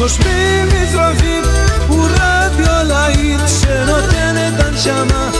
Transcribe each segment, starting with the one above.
נושמים מזרחית הוא רדיו להיט שנותן את הנשמה בכל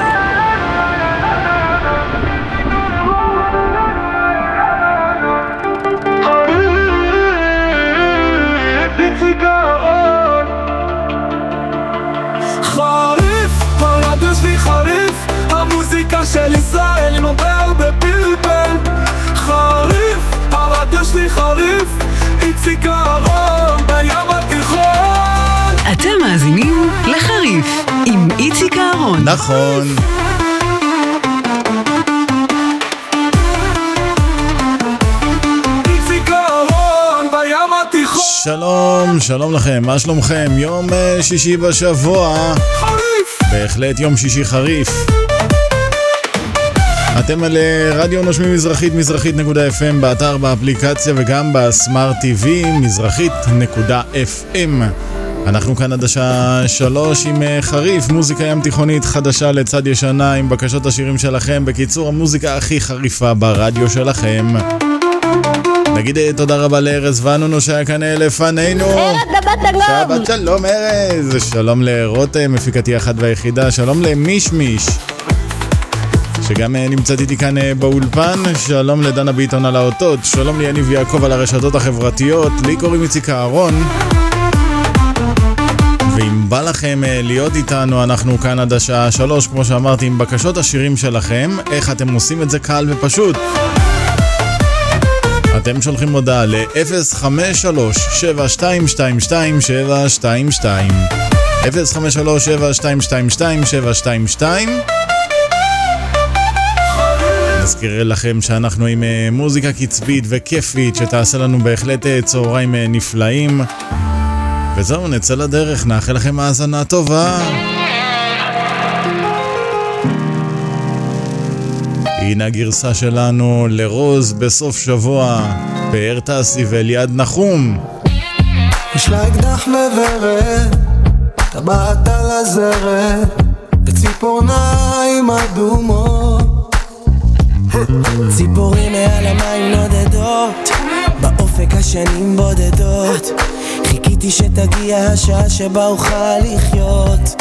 נכון. התיכון שלום, שלום לכם, מה שלומכם? יום אה, שישי בשבוע, חריף בהחלט יום שישי חריף. אתם על אה, רדיו נושמים מזרחית, מזרחית.fm, באתר, באפליקציה וגם בסמארט TV, מזרחית.fm. אנחנו כאן עד השעה שלוש עם אה, חריף, מוזיקה ים תיכונית חדשה לצד ישנה עם בקשות השירים שלכם. בקיצור, המוזיקה הכי חריפה ברדיו שלכם. נגיד אה, תודה רבה לארז ואנונו שהיה כאן אה, לפנינו. שבת שלום ארז. שלום לרותם, מפיקתי אחת והיחידה. שלום למישמיש. שגם נמצאת איתי כאן באולפן, שלום לדנה ביטון על האותות, שלום ליניב יעקב על הרשתות החברתיות, לי קוראים איציק אהרון. ואם בא לכם אה, להיות איתנו, אנחנו כאן עד השעה שלוש, כמו שאמרתי, עם בקשות השירים שלכם, איך אתם עושים את זה קל ופשוט. אתם שולחים הודעה ל-053-7222-722 053-7222-722 נזכיר לכם שאנחנו עם אה, מוזיקה קצבית וכיפית שתעשה לנו בהחלט אה, צהריים נפלאים וזהו, נצא לדרך, נאחל לכם האזנה טובה הנה הגרסה שלנו לרוז בסוף שבוע, פאר טסי ואליעד נחום. יש לה אקדח וורד, טבעת על הזרת, וציפורניים אדומות. ציפורים מעל המים נודדות, באופק השנים בודדות. חיכיתי שתגיע השעה שבה אוכל לחיות.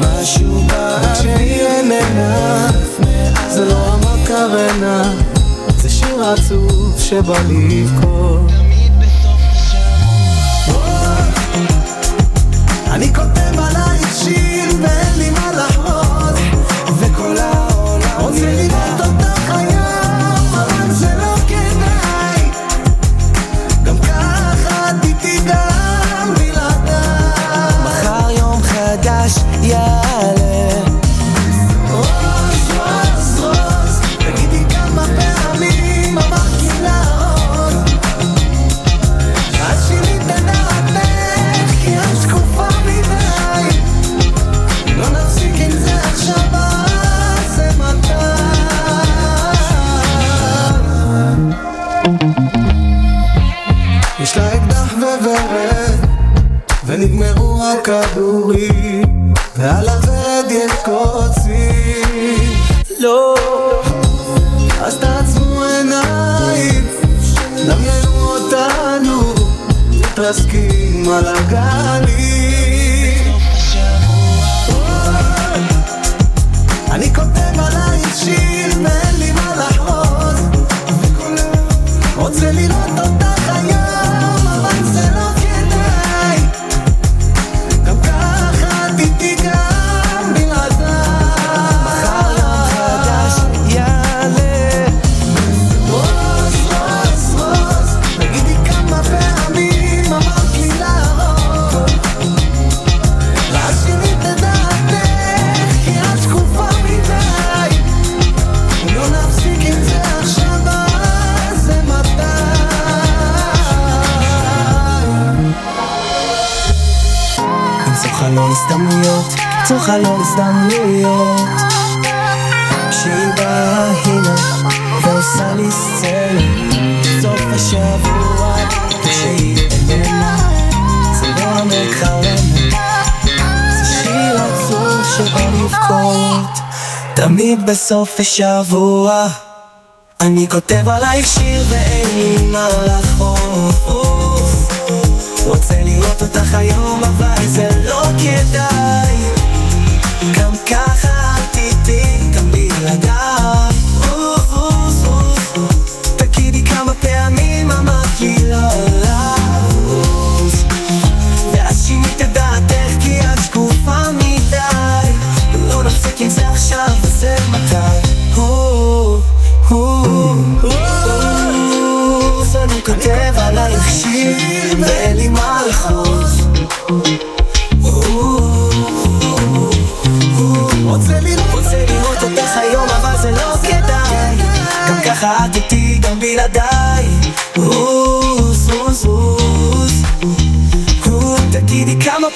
משהו באוויר איננה, זה לא המקרנה, זה שיר עצוב שבא לבכות. אני כותב בסוף השבוע. אני כותב עלייך שיר ואין לי מה לחוף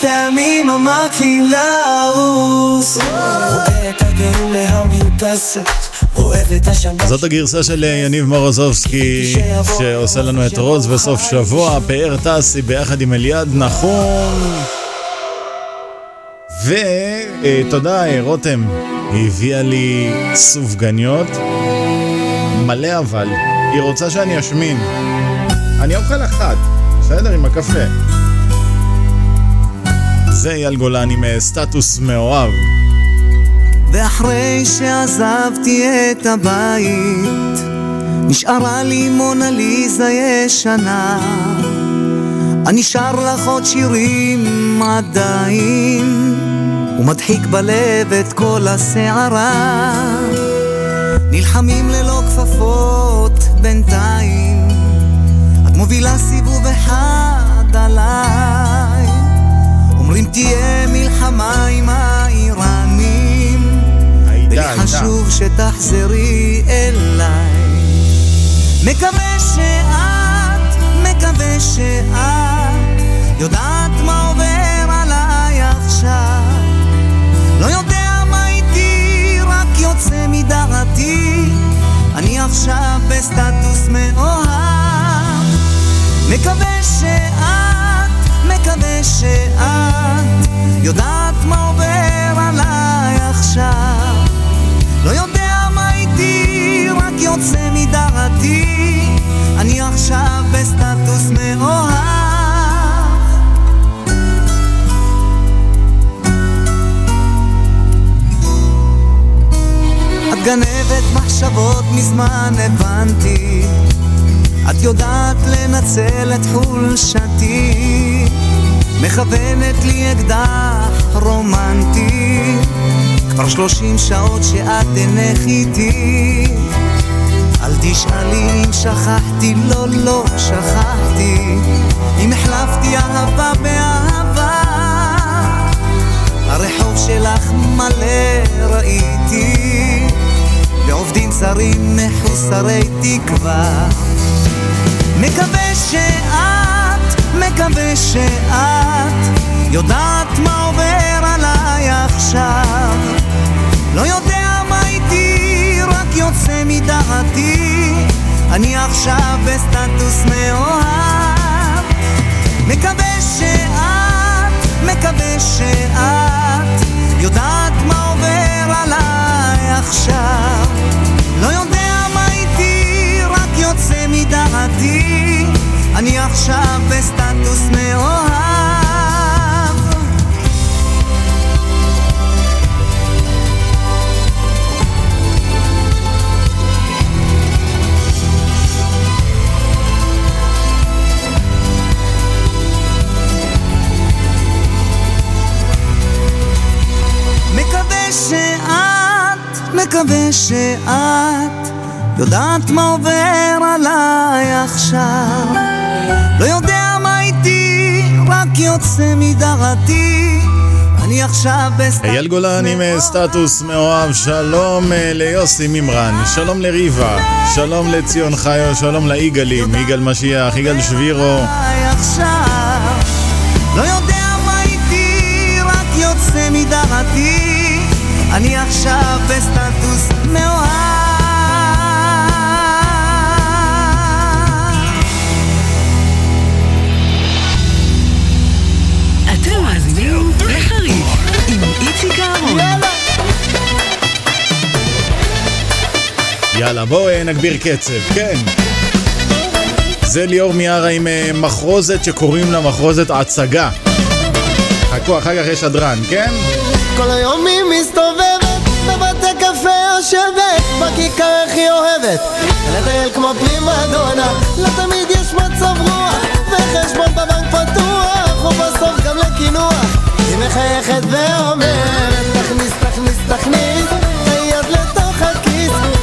פעמים אמרתי לרוס רואה את זאת הגרסה של יניב מורוזובסקי שעושה לנו את רוז בסוף שבוע, פאר טסי ביחד עם אליעד נחום. ותודה רותם, היא הביאה לי סופגניות, מלא אבל, היא רוצה שאני אשמין. אני אוכל אחת, בסדר? עם הקפה. זה אייל גולן עם סטטוס מאוהב. ואחרי שעזבתי את הבית, נשארה לי מונליזה ישנה. אני שר לך עוד שירים עדיין, ומדחיק בלב את כל הסערה. נלחמים ללא כפפות בינתיים, את מובילה סיבוב אחד עליי. אומרים תהיה מלחמה עם האיראנים, הייתה, ולי הייתה. חשוב שתחזרי אליי. מקווה שאת, מקווה שאת, יודעת מה עובר עליי עכשיו. לא יודע מה איתי, רק יוצא מדעתי, אני עכשיו בסטטוס מאוהב. מקווה שאת, שאת, יודעת מה עובר עליי עכשיו. לא יודע מה איתי, רק יוצא מדעתי, אני עכשיו בסטטוס מאוהב. את גנבת מחשבות מזמן הבנתי, את יודעת לנצל את חולשתי, מכוונת לי אקדח רומנטי, כבר שלושים שעות שאת אינך איתי. אל תשאלי אם שכחתי, לא, לא שכחתי, אם החלפתי אהבה באהבה. הרחוב שלך מלא ראיתי, בעובדים זרים מחוסרי תקווה. מקווה שאת, מקווה שאת, יודעת מה עובר עליי עכשיו. לא יודע מה איתי, רק יוצא מדעתי, אני עכשיו בסטטוס מאוהב. מקווה שאת, מקווה שאת, יודעת מה עובר עליי עכשיו. לא יודע מה איתי, רק יוצא מדעתי, אני עכשיו בסטטוס מאוהב. מקווה שאת, מקווה שאת יודעת מה עובר עליי עכשיו. לא יודע מה איתי, רק יוצא מדעתי. אני עכשיו בסטטוס אייל גולן עם אה, סטטוס מאוהב, שלום אה, ליוסי מימרן, שלום לריבה, שלום לציון חיו, שלום ליגאלים, יגאל משיח, יגאל שבירו, לא יודע מה איתי, רק יוצא שמעתי, אני עכשיו בסטטוס יאללה, בואו נגביר קצב, כן. זה ליאור מיארה עם אה, מחרוזת שקוראים לה מחרוזת הצגה. חכו, אחר כך יש הדרן, כן? כל היום היא מסתובבת, בבתי קפה יושבת, בכיכר איך היא אוהבת, לטייל כמו פרימה דונה, לא תמיד יש מצב רוח, וחשבון בבנק פתוח, ובסוף גם לקינוח, היא מחייכת ואומרת, תכניס, תכניס, תכניס,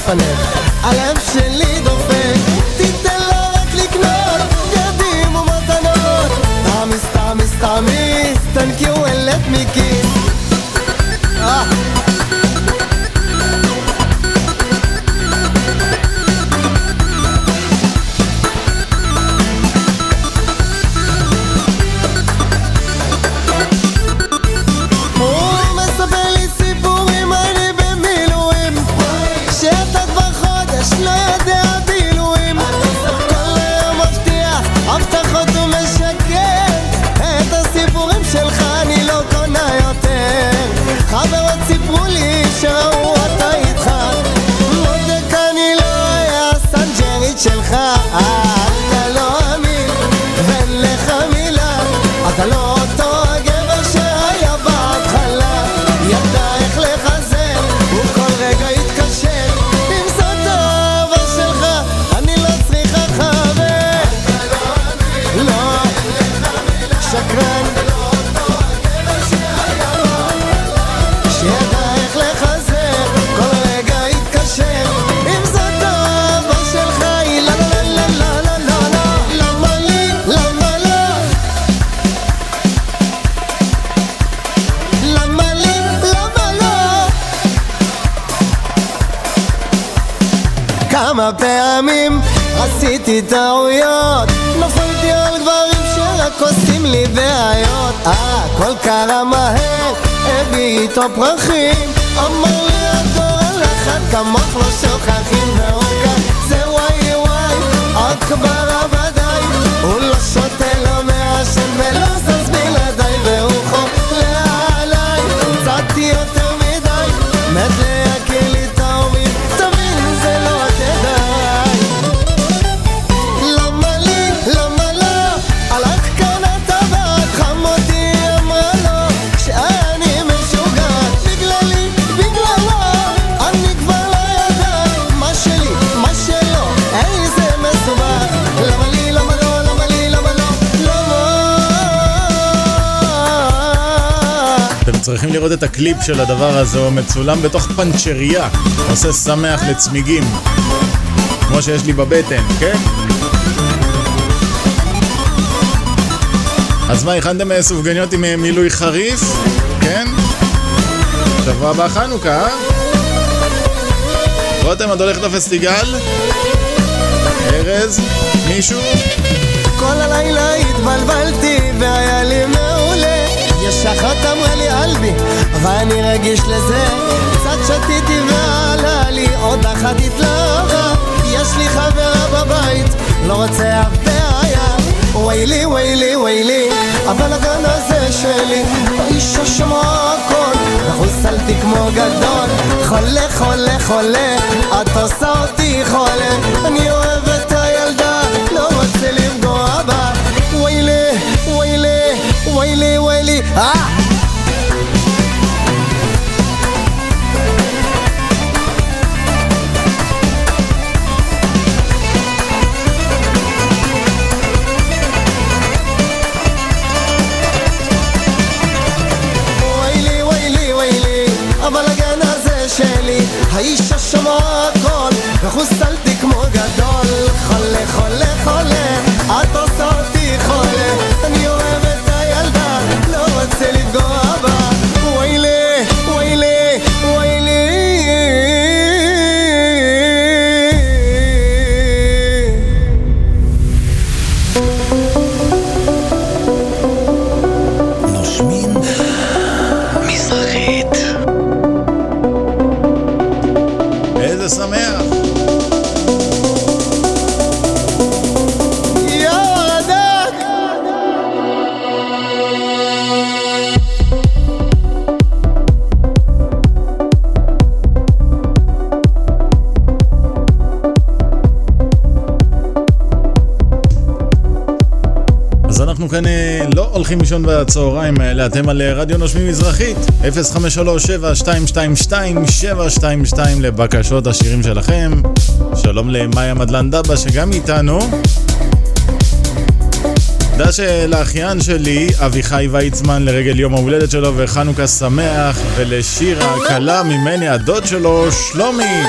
panela. את הקליפ של הדבר הזה, הוא מצולם בתוך פנצ'ריה, עושה שמח לצמיגים, כמו שיש לי בבטן, כן? אז מה, הכנתם סופגניות עם אה, מילוי חריף? כן? שבוע הבא חנוכה, אה? רותם, את הולכת לפסטיגל? ארז? מישהו? כל הלילה התבלבלתי והיה לי אחת אמרה לי אלבי ואני רגיש לזה. קצת שתיתי ועלה לי עוד אחת התלהבה. יש לי חברה בבית לא רוצה אף בעיה. ויילי ויילי ויילי הבלאגן הזה שלי האישה שמעה הכל וחוסלתי כמו גדול. חולה חולה חולה את עושה אותי חולה. אני אוהב את הילדה לא רוצה לפגוע בה. ויילי ויילי ויילי baile. Ah! הולכים לישון בצהריים האלה, אתם על אה, רדיו נושמים מזרחית, 053-722-2722 לבקשות השירים שלכם. שלום למאיה מדלן דבא שגם איתנו. דש אה, לאחיין שלי, אביחי ויצמן, לרגל יום ההולדת שלו וחנוכה שמח, ולשירה, כלה ממני, הדוד שלו, שלומי.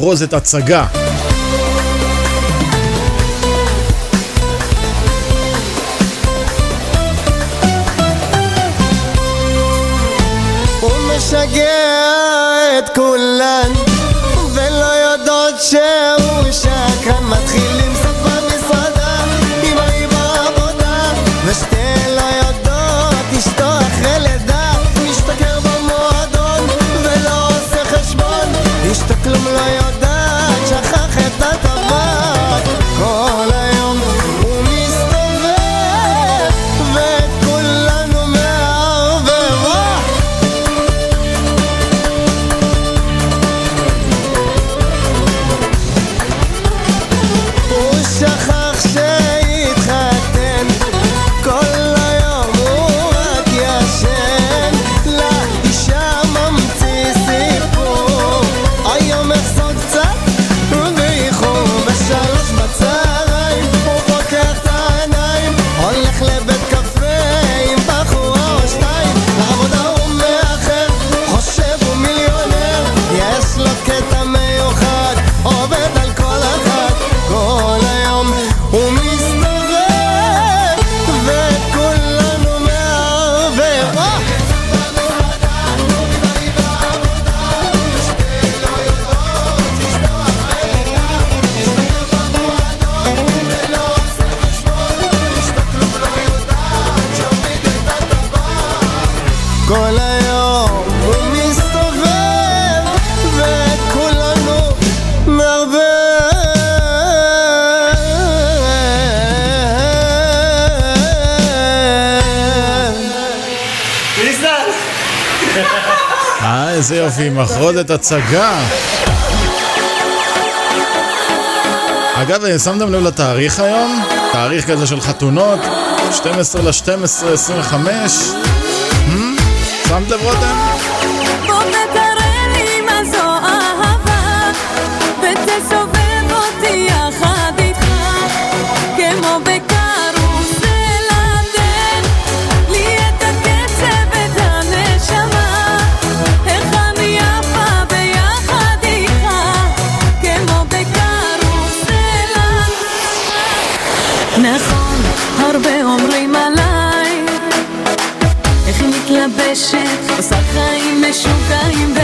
מחרוזת הצגה. אה, איזה יופי, מחרודת הצגה. אגב, שמתם לב לתאריך היום? תאריך כזה של חתונות, 12 ל-12, 25. שמתם רותם? Ibrahim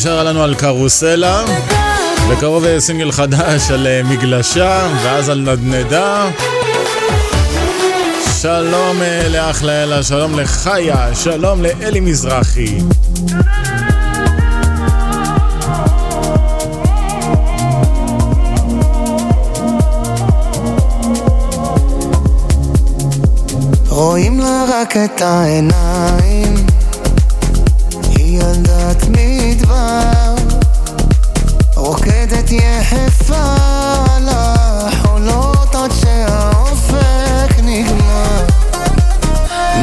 ששרה לנו על קרוסלה, בקרוב אה, סינגל חדש על אה, מגלשה, ואז על נדנדה. שלום אה, לאח לאלה, שלום לחיה, שלום לאלי מזרחי. רואים לה רק את העיניים, היא ילדה תמיד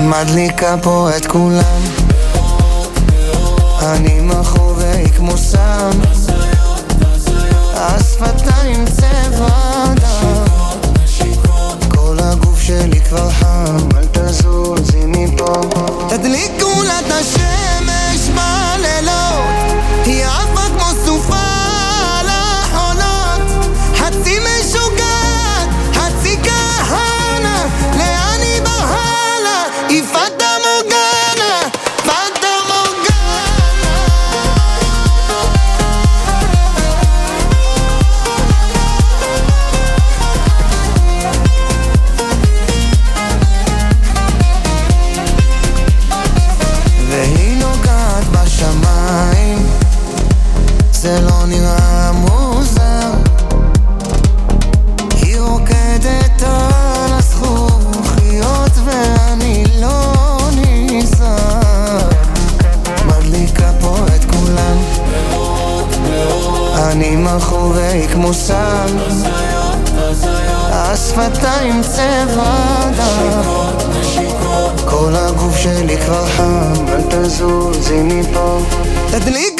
מדליקה פה את כולם. אני מכור והיא כמו סם. השפתיים צבע דם. כל הגוף שלי כבר חם. מושג השפתיים צבע דם כל הגוף שלי כבר חם, אל תזוזי מפה. תדליק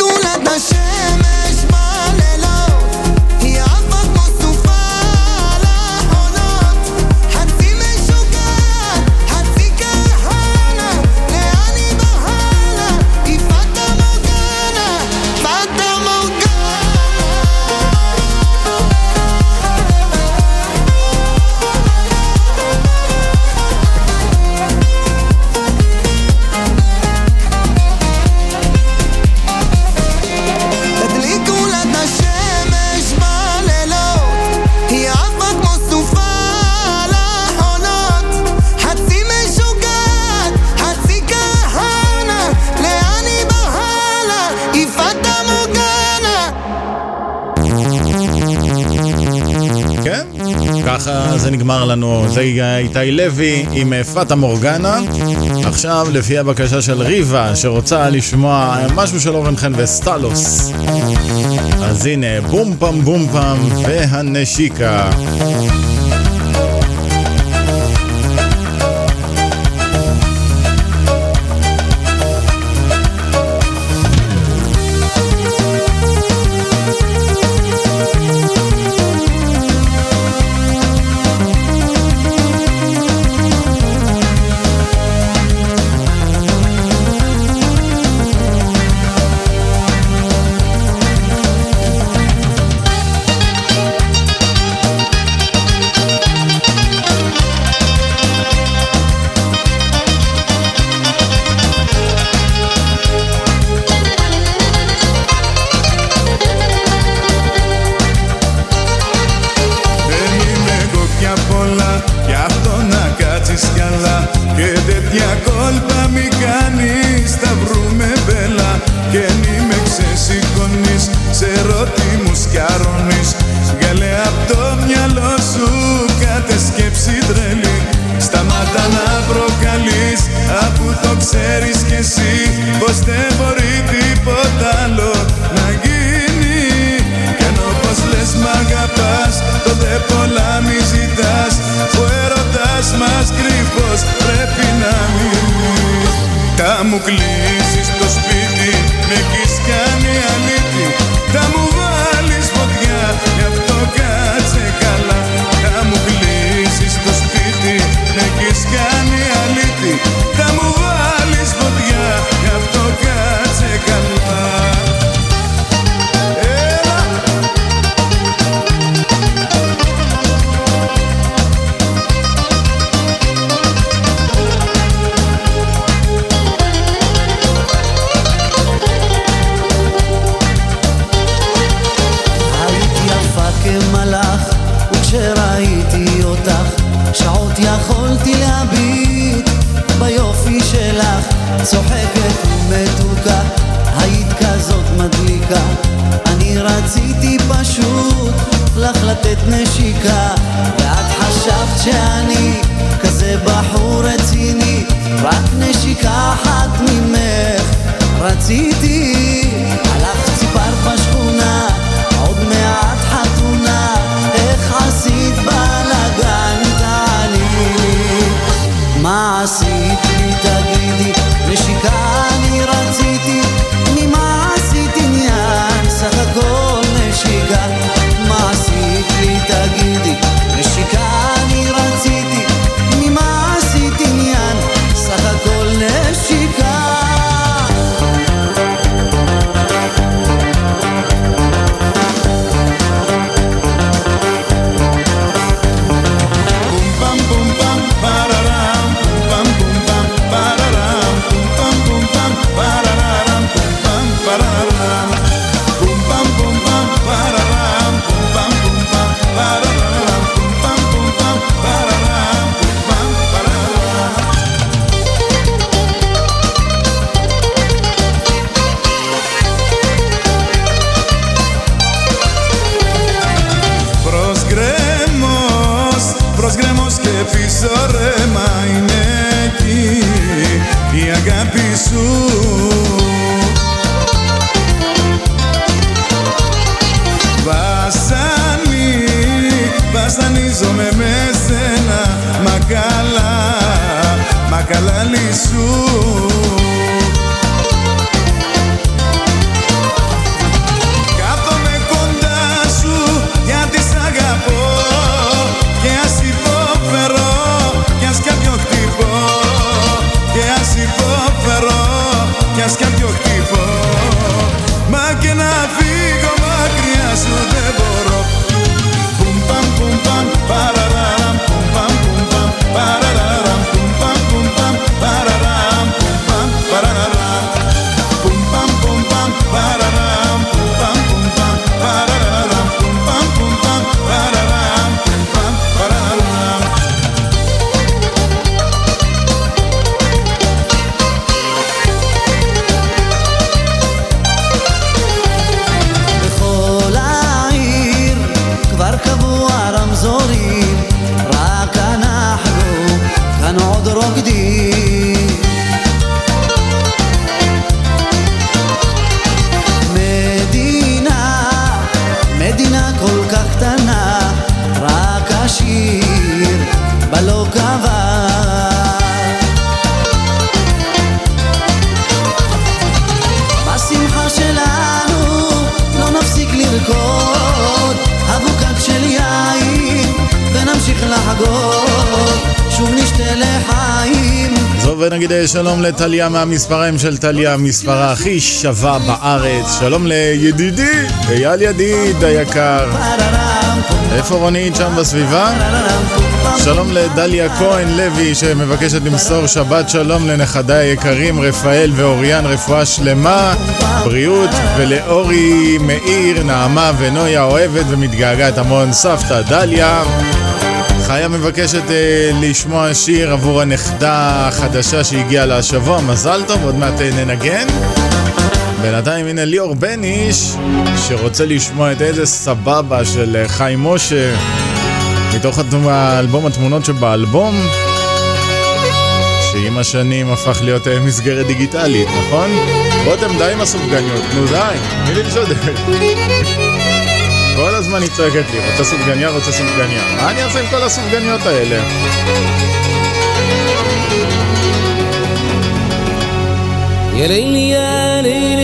אחרי איתי לוי עם אה, פאטה מורגנה. עכשיו, לפי הבקשה של ריבה, שרוצה לשמוע משהו של אורן חן וסטלוס. אז הנה, בום פם בום פם והנשיקה. שלום לטליה מהמספריים של טליה, מספרה הכי שווה בארץ. שלום לידידי, אייל ידיד היקר. איפה רונית שם בסביבה? שלום לדליה כהן לוי שמבקשת למסור שבת שלום לנכדיי היקרים רפאל ואוריאן רפואה שלמה, בריאות ולאורי מאיר, נעמה ונויה אוהבת ומתגעגעת המון סבתא דליה חיה מבקשת אה, לשמוע שיר עבור הנכדה החדשה שהגיעה לה השבוע, מזל טוב, עוד מעט אה, ננגן. בינתיים הנה ליאור בניש, שרוצה לשמוע את איזה סבבה של אה, חיים משה, מתוך האלבום התמונות שבאלבום, שעם השנים הפך להיות אה, מסגרת דיגיטלית, נכון? רותם די עם הסופגניות, נו די, מי למשודרת? הזמן היא צועקת לי, רוצה סופגניה, רוצה סופגניה. מה אני אעשה עם כל הסופגניות האלה? يا ليل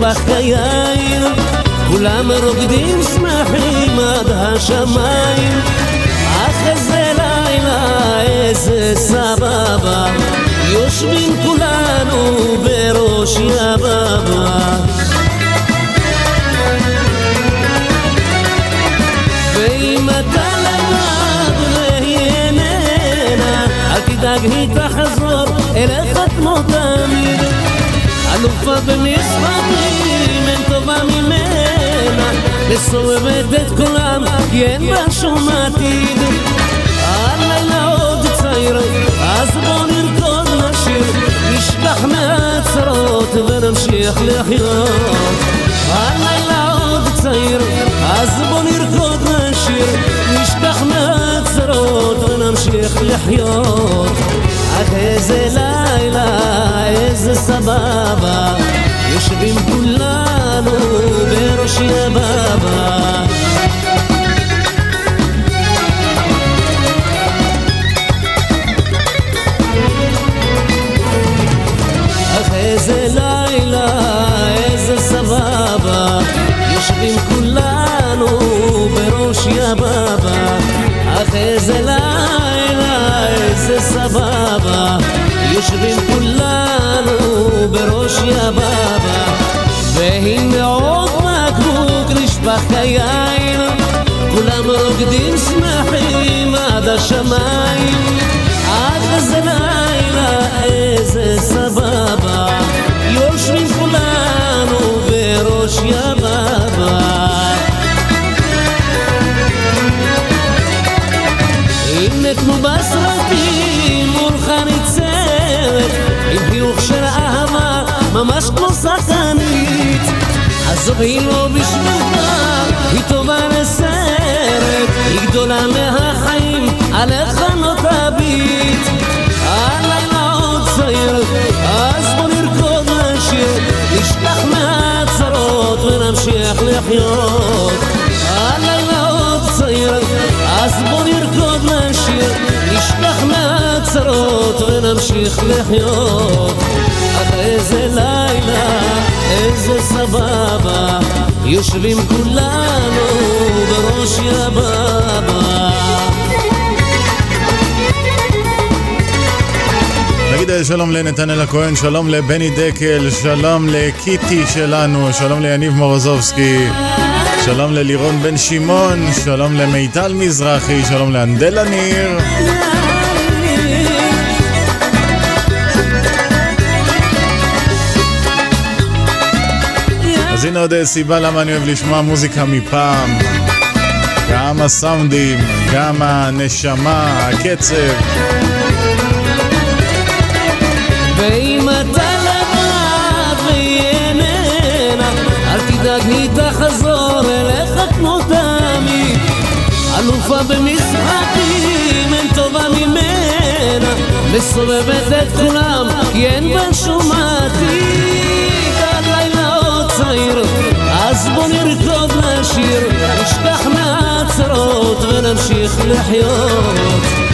נשפך כיין כולם רוקדים שמחים עד השמיים. אך איזה לילה, איזה סבבה יושבים כולנו בראש יבבה ואם אתה לבד והיא אל תדאג היא אלופה במשחקים אין טובה ממנה. מסובבת את כולם כי אין בה שום עתיד. הלילה עוד צעיר אז בוא נרקוד נשיר. נשכח מהצרות ונמשיך לחיות. הלילה עוד צעיר אז בוא נרקוד נשיר ונמשיך לחיות. אך איזה לילה, איזה סבבה. יושבים כולנו בראש יבבה יבבה הנה כמו בסרטים מולך ניצבת עם חיוך של אהבה ממש כמו שחקנית עזוב היא לא בשבילך, היא טובה לסרט היא גדולה מהחיים, לחיות. הלילה עוד צעיר, אז בוא נרקוד נשיר נשכח מהצרות ונמשיך לחיות. אך איזה לילה, איזה סבבה יושבים כולנו בראש יבבה נגיד שלום לנתנאל הכהן, שלום לבני דקל, שלום לקיטי שלנו, שלום ליניב מורוזובסקי, שלום ללירון בן שמעון, שלום למיטל מזרחי, שלום לאנדלה ניר. אז הנה עוד סיבה למה אני אוהב לשמוע מוזיקה מפעם. גם הסאונדים, גם הנשמה, הקצב. ואם אתה לבד והיא איננה, אל תדאג היא תחזור אליך כמו תמיד. אלופה במשחקים, אין טובה ממנה, מסובבת את כולם, כי אין בה שום עתיד. הלילה עוד צעיר, אז בוא נרקוד נשיר, נשכח מהצרות ונמשיך לחיות.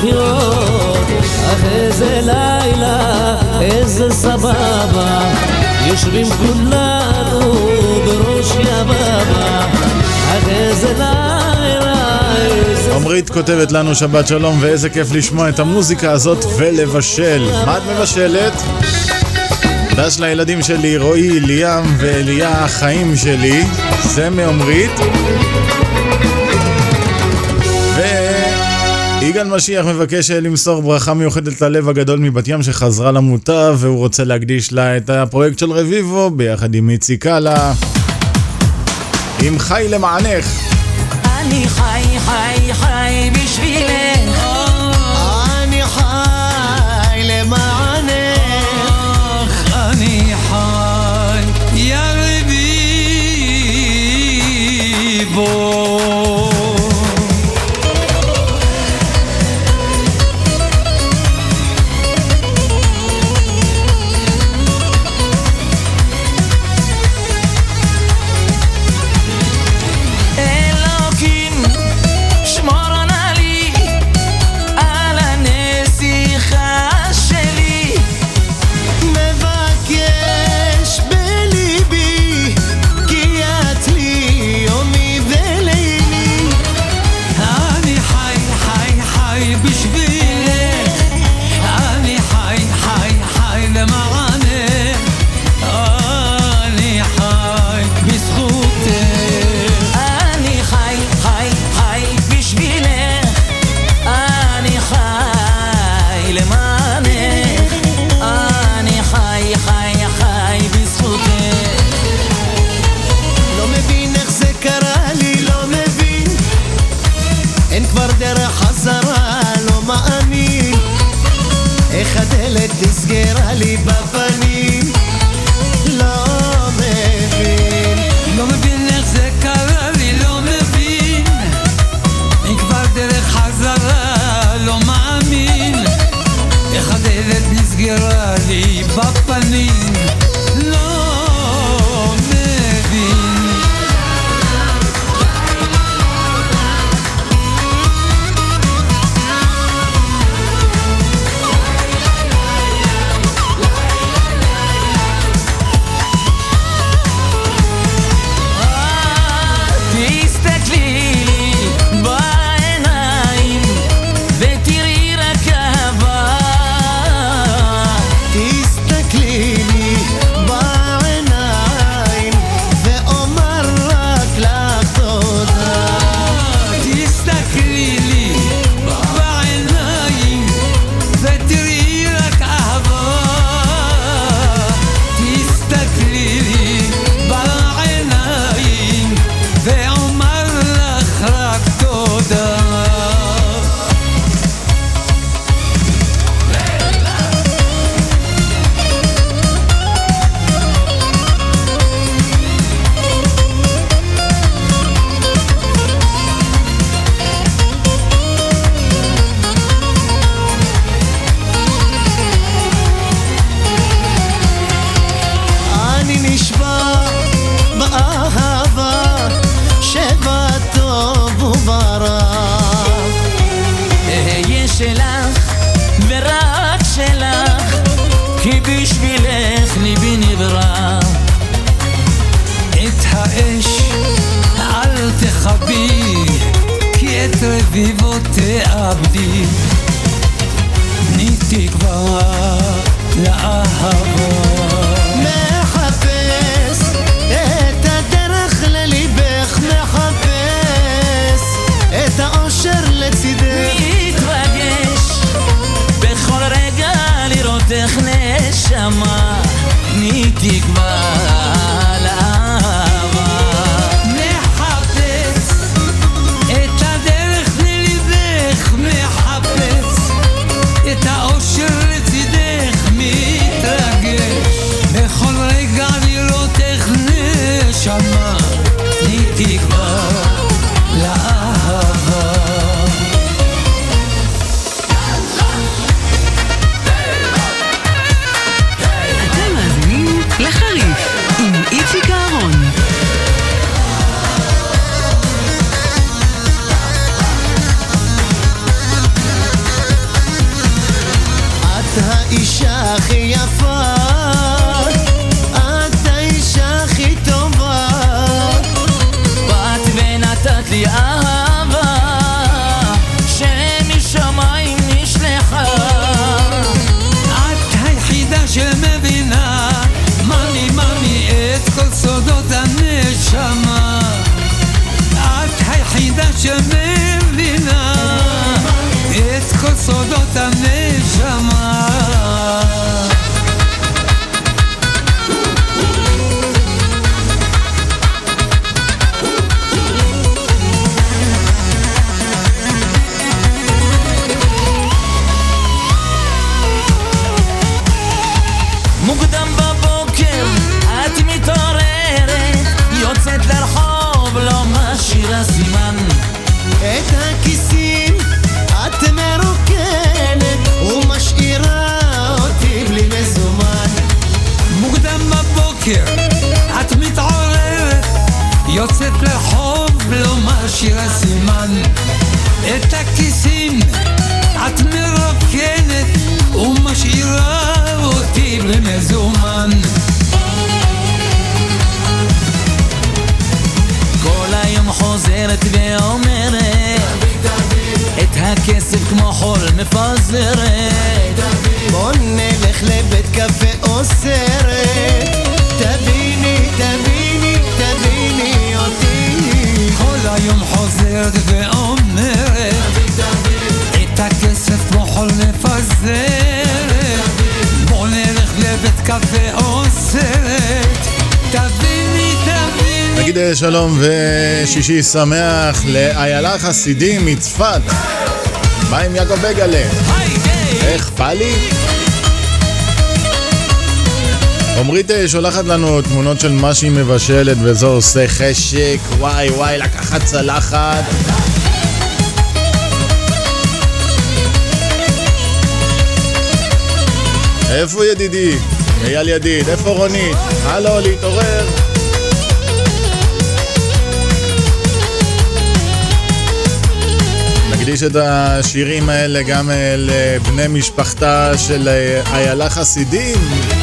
לחיות. אך איזה לילה, איזה סבבה, יושבים כולנו בראש יבבה. אך איזה לילה, איזה... עמרית כותבת לנו שבת שלום ואיזה כיף לשמוע את המוזיקה הזאת ולבשל. מה את מבשלת? דש לילדים שלי, רועי, ליאם ואליה, החיים שלי, זה מעמרית. משיח מבקש למסור ברכה מיוחדת ללב הגדול מבת ים שחזרה למוטב והוא רוצה להקדיש לה את הפרויקט של רביבו ביחד עם איציק קאלה. עם חי למענך. אני חי, חי, חי מאזינים ושישי שמח לאיילה חסידים מצפת. מה עם יעקב בגלה? איך בא לי? עמרית אה, שולחת לנו תמונות של מה שהיא מבשלת וזה עושה חשק, וואי וואי, לקחת צלחת. איפה ידידי? אייל ידיד, איפה רונית? הלו, להתעורר. נקדיש את השירים האלה גם אה, לבני משפחתה של אה, איילה חסידים.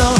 של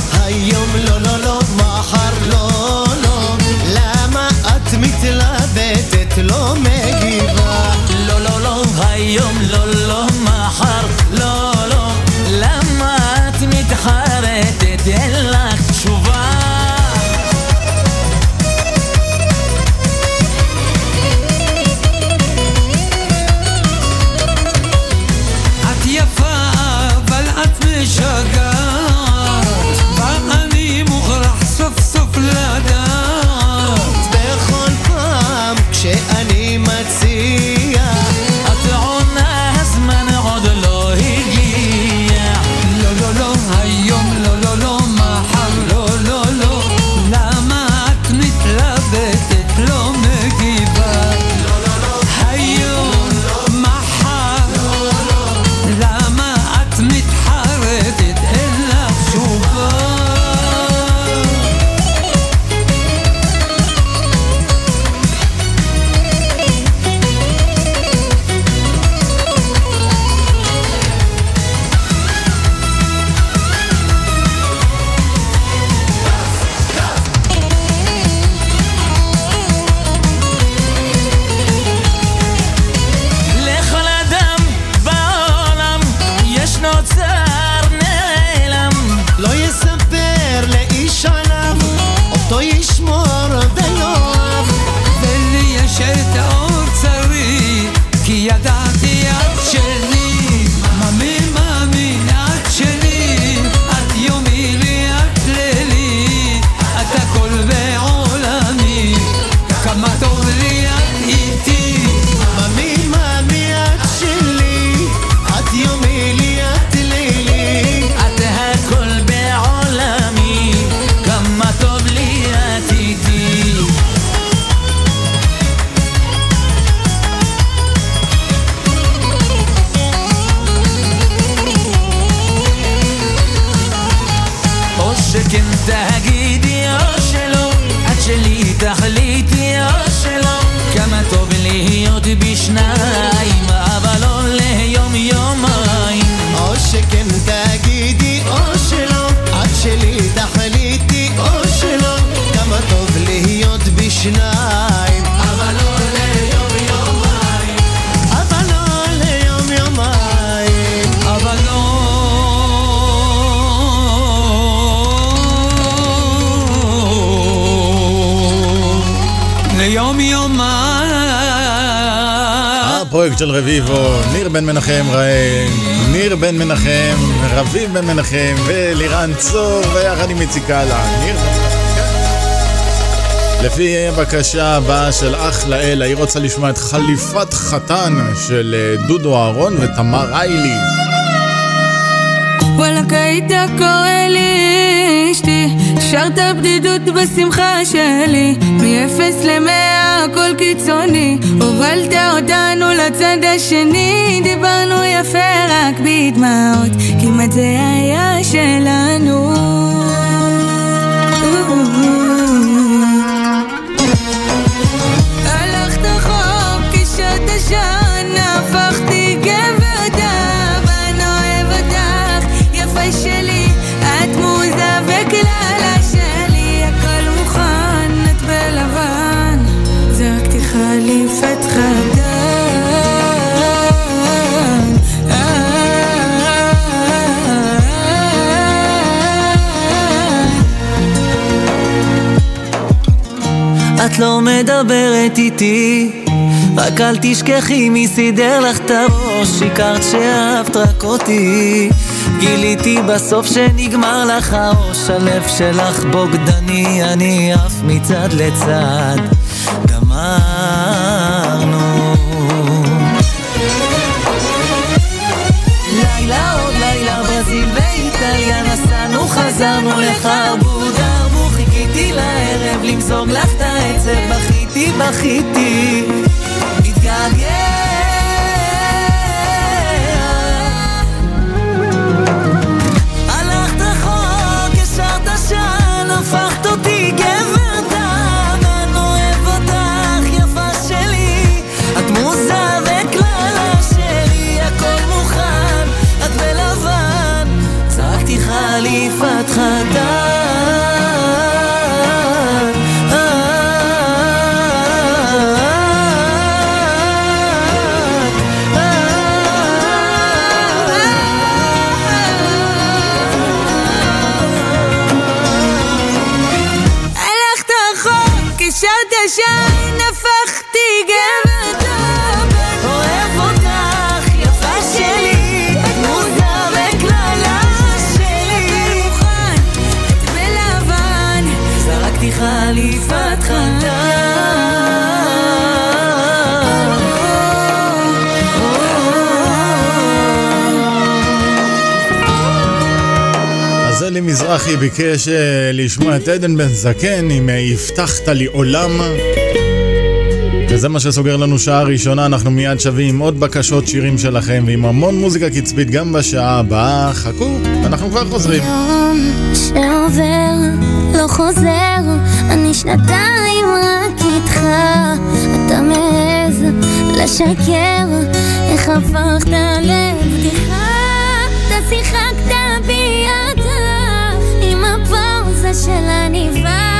מנחם ניר בן מנחם, רביב בן מנחם ולירן צור ויחד עם איציק הלאה. ניר לפי הבקשה הבאה של אח לאלה, היא רוצה לשמוע את חליפת חתן של אה, דודו אהרון ותמר ריילי. וואלכ היית קורא לי אשתי, שרת בדידות בשמחה שלי, מ-0 ל-100 הכל קיצוני, הובלת אותנו ל... בצד השני. דיברנו יפה רק בדמעות. כמעט זה היה שלנו לא מדברת איתי. רק אל תשכחי מי סידר לך את הראש. שיקרת שאהבת רק אותי. גיליתי בסוף שנגמר לך הראש. הלב שלך בוגדני אני עף מצד לצד. גמרנו. לילה עוד לילה ברזיל ואיטליה נסענו חזרנו לך לערב למזוג לך את העצב. בכיתי בכיתי. מתגעגע. הלכת רחוק, השארת שען, הפכת אותי גבר טוב, אני אוהב אותך, יפה שלי, את מוזה וקללה שלי, הכל מוכן, את בלבן, זרקתי חליפת חתן. מזרחי ביקש אה, לשמוע את עדן בן זקן עם אה, הבטחת לי עולם. וזה מה שסוגר לנו שעה ראשונה, אנחנו מיד שווים עוד בקשות שירים שלכם ועם המון מוזיקה קצבית גם בשעה הבאה. חכו, אנחנו כבר חוזרים. יום שעובר לא חוזר, אני שנתיים רק איתך, אתה מעז לשקר, איך הפכת לבדיחה, אתה שיחקת הפוזה של עניבה,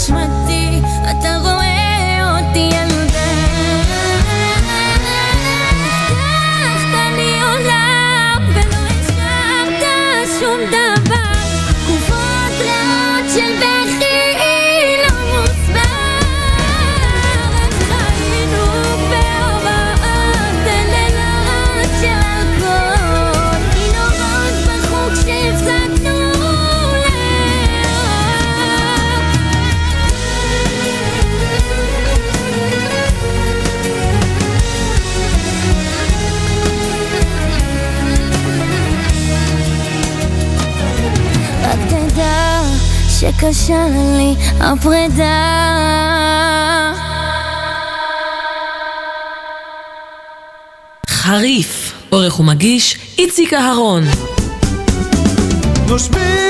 באשמתי. אתה רואה אותי ילדה. הפרידה חריף, עורך ומגיש איציק אהרון. נושמים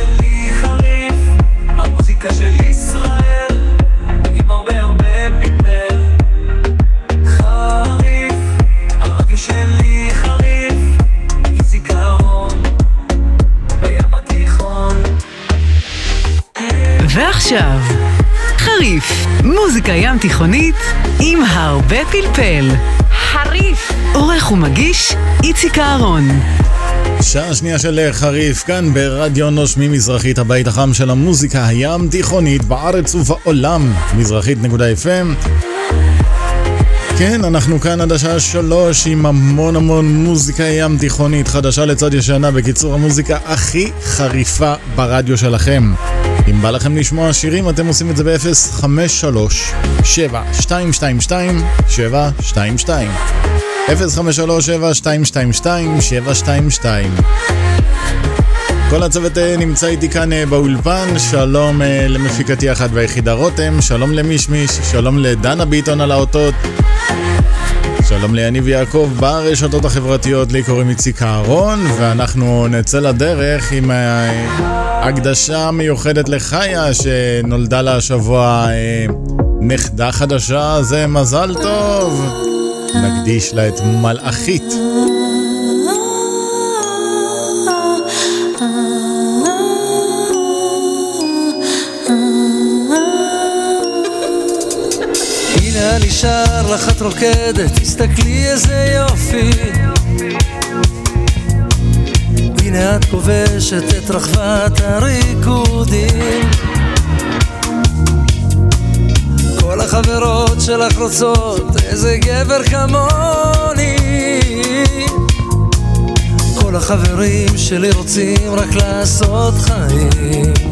מוזיקה ים תיכונית עם הרבה פלפל. חריף. עורך ומגיש איציק אהרון. שעה שנייה של חריף, כאן ברדיו נושמי מזרחית, הבית החם של המוזיקה הים תיכונית בארץ ובעולם, מזרחית.fm. כן, אנחנו כאן עד השעה שלוש עם המון המון מוזיקה ים תיכונית חדשה לצד ישנה, בקיצור המוזיקה הכי חריפה ברדיו שלכם. אם בא לכם לשמוע שירים, אתם עושים את זה ב-053-7222-722 053-7222-722 כל הצוות אה, נמצא איתי כאן אה, באולפן, שלום אה, למפיקתי אחת והיחידה רותם, שלום למישמיש, שלום לדנה ביטון על האותות, שלום ליניב יעקב ברשתות החברתיות, לי קוראים איציק אהרון, ואנחנו נצא לדרך עם הקדשה מיוחדת לחיה שנולדה לה השבוע נכדה חדשה, זה מזל טוב. נקדיש לה את מלאכית. שר לך את רוקדת, תסתכלי איזה יופי. הנה את כובשת את רחבת הריקודים. כל החברות שלך רוצות איזה גבר כמוני. כל החברים שלי רוצים רק לעשות חיים.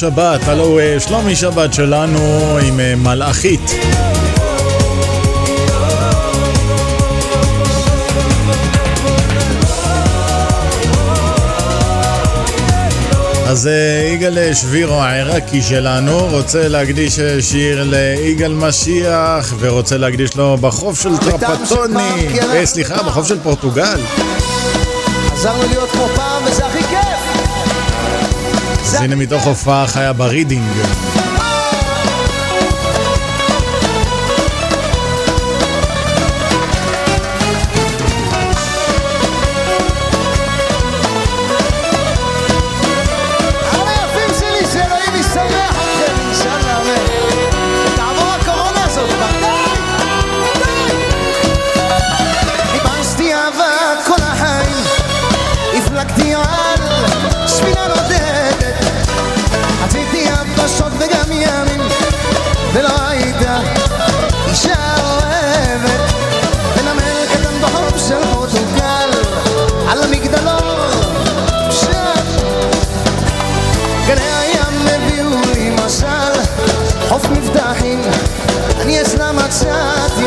שבת, הלו שלומי שבת שלנו עם מלאכית. אז אה, יגאל שבירו העיראקי שלנו רוצה להקדיש אה, שיר ליגאל משיח ורוצה להקדיש לו בחוף של טרפטוני, אה, סליחה, בחוף של פורטוגל. חזרנו להיות כמו פעם וזה הכי! אז הנה מתוך הופעה חיה ברידינג.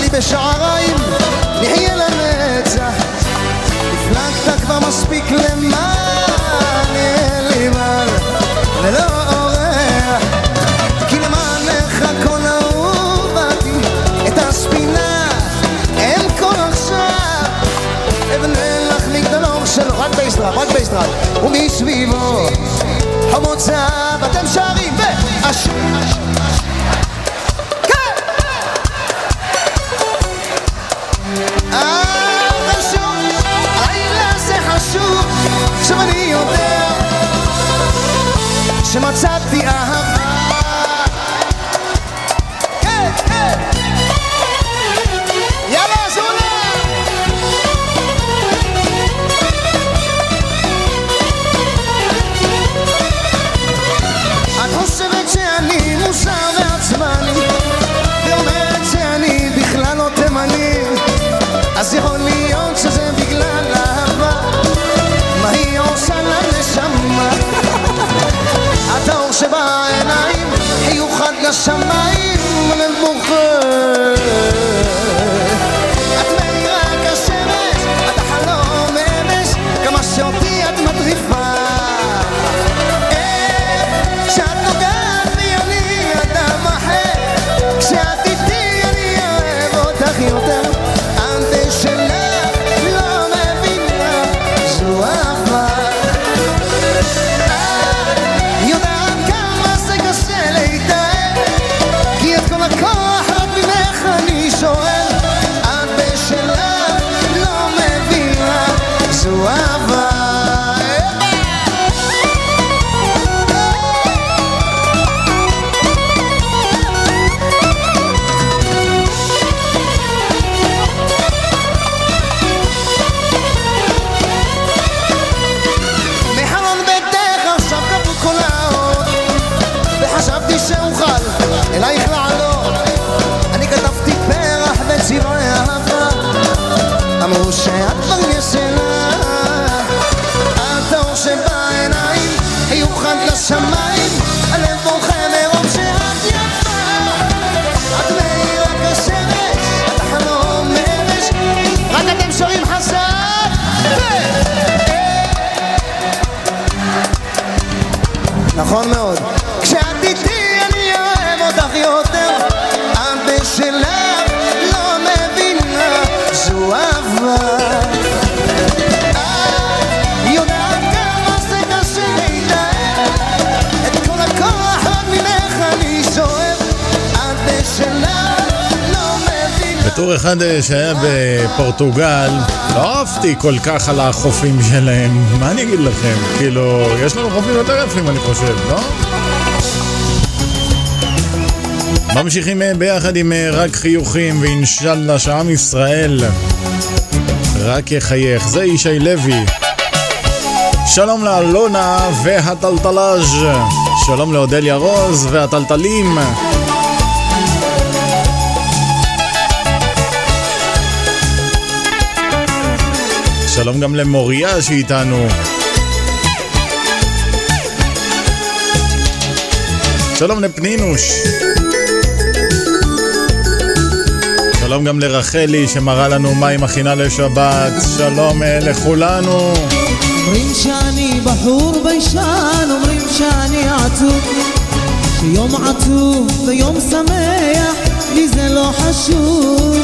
לי בשעריים, נחיה לנצח. הפלגת כבר מספיק למען אליבל ולא אורח. כי למענך כל אהובתי את הספינה אין כל עכשיו. אבנה לך מגדלור של רק בייסטראפ, רק בייסטראפ ומסביבו. זהב אתם שרים ואש... עכשיו אני יודע שמצאתי אהבה נכון מאוד. בתור אחד אה, שהיה בפורטוגל, לא אהבתי כל כך על החופים שלהם. מה אני אגיד לכם? כאילו, יש לנו חופים יותר יפים אני חושב, לא? ממשיכים אה, ביחד עם אה, רק חיוכים ואינשאללה שעם ישראל רק יחייך. זה ישי לוי. שלום לאלונה והטלטלאז' שלום לאודליה רוז והטלטלים שלום גם למוריה שאיתנו. שלום לפנינוש. שלום גם לרחלי שמראה לנו מה היא מכינה לשבת. שלום אה, לכולנו. אומרים שאני בחור ביישן, אומרים שאני עצוב. שיום עצוב ויום שמח, לי זה לא חשוב,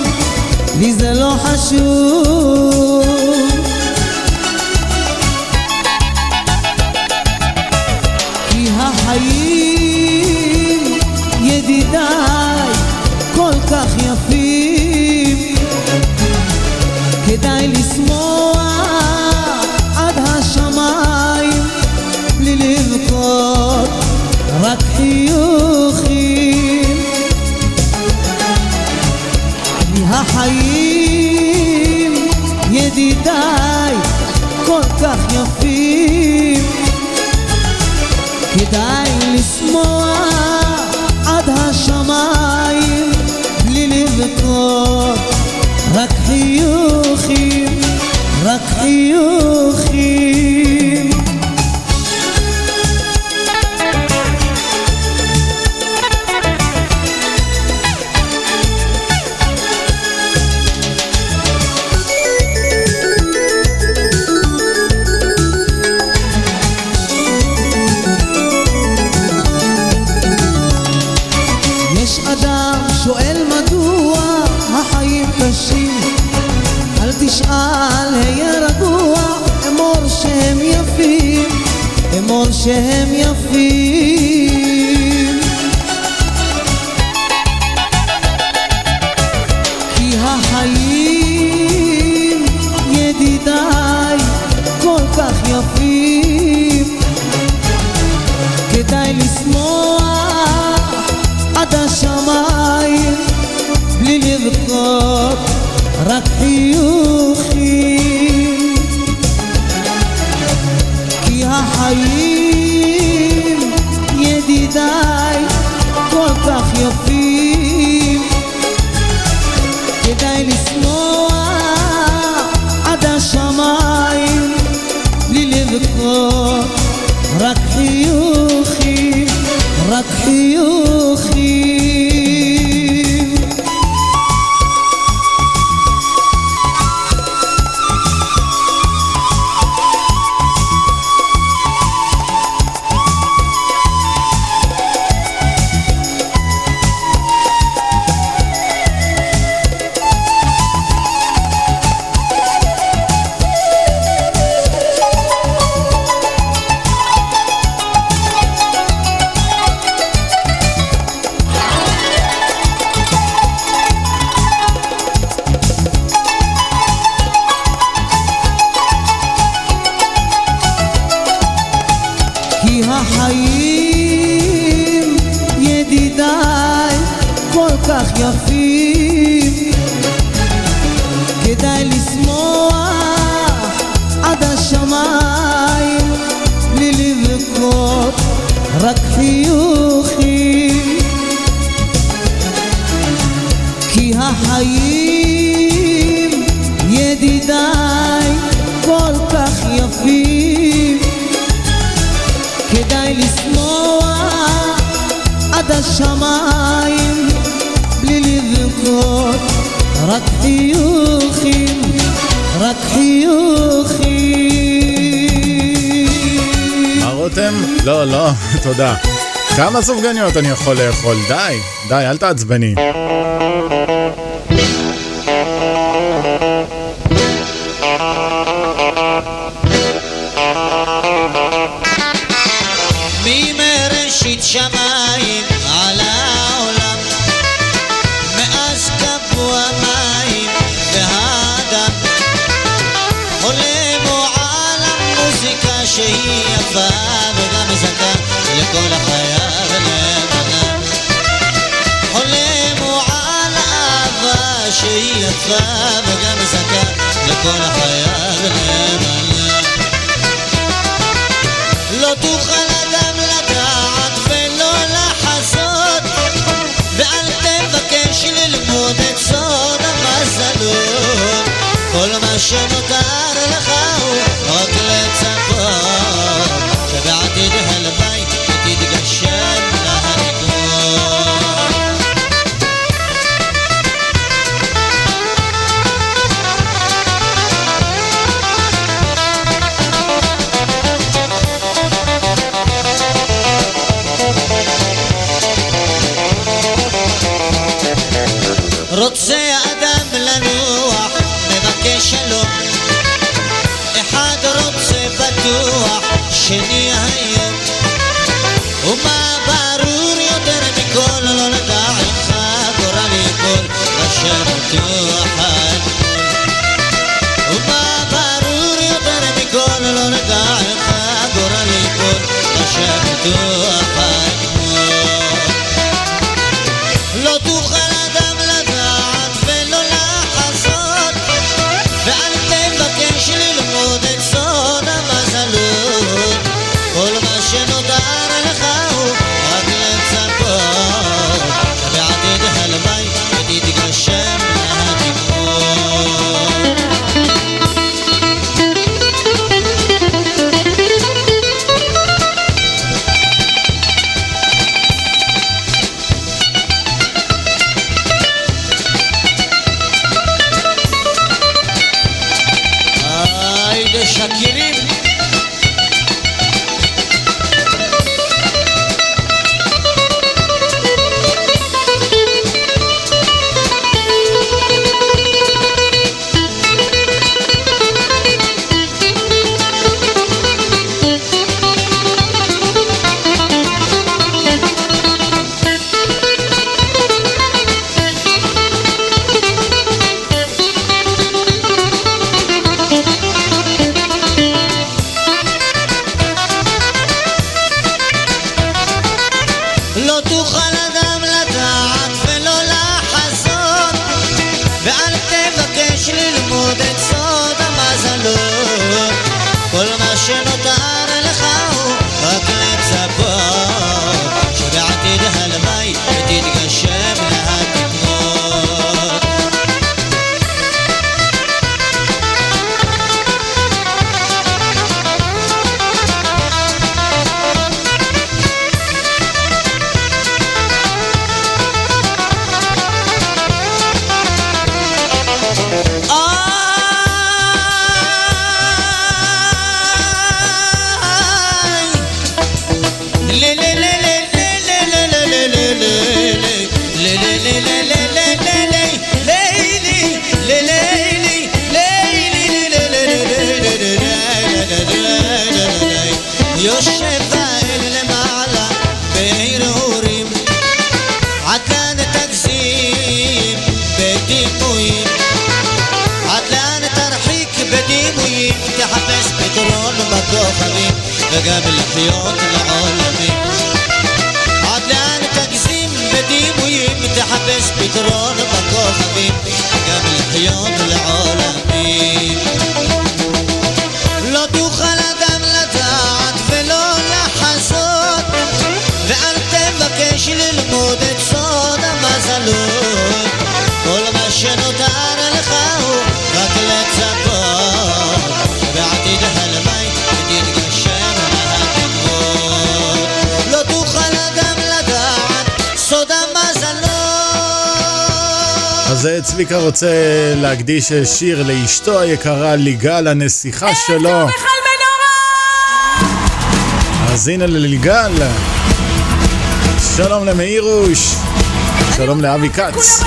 לי זה לא חשוב כי החיים, ידידיי, סופגניות אני יכול לאכול? די, די, אל תעצבני. להקדיש שיר לאשתו היקרה ליגל, הנסיכה שלו. ערב מנורה! אז הנה לליגל. שלום למאירוש. שלום לאבי כץ.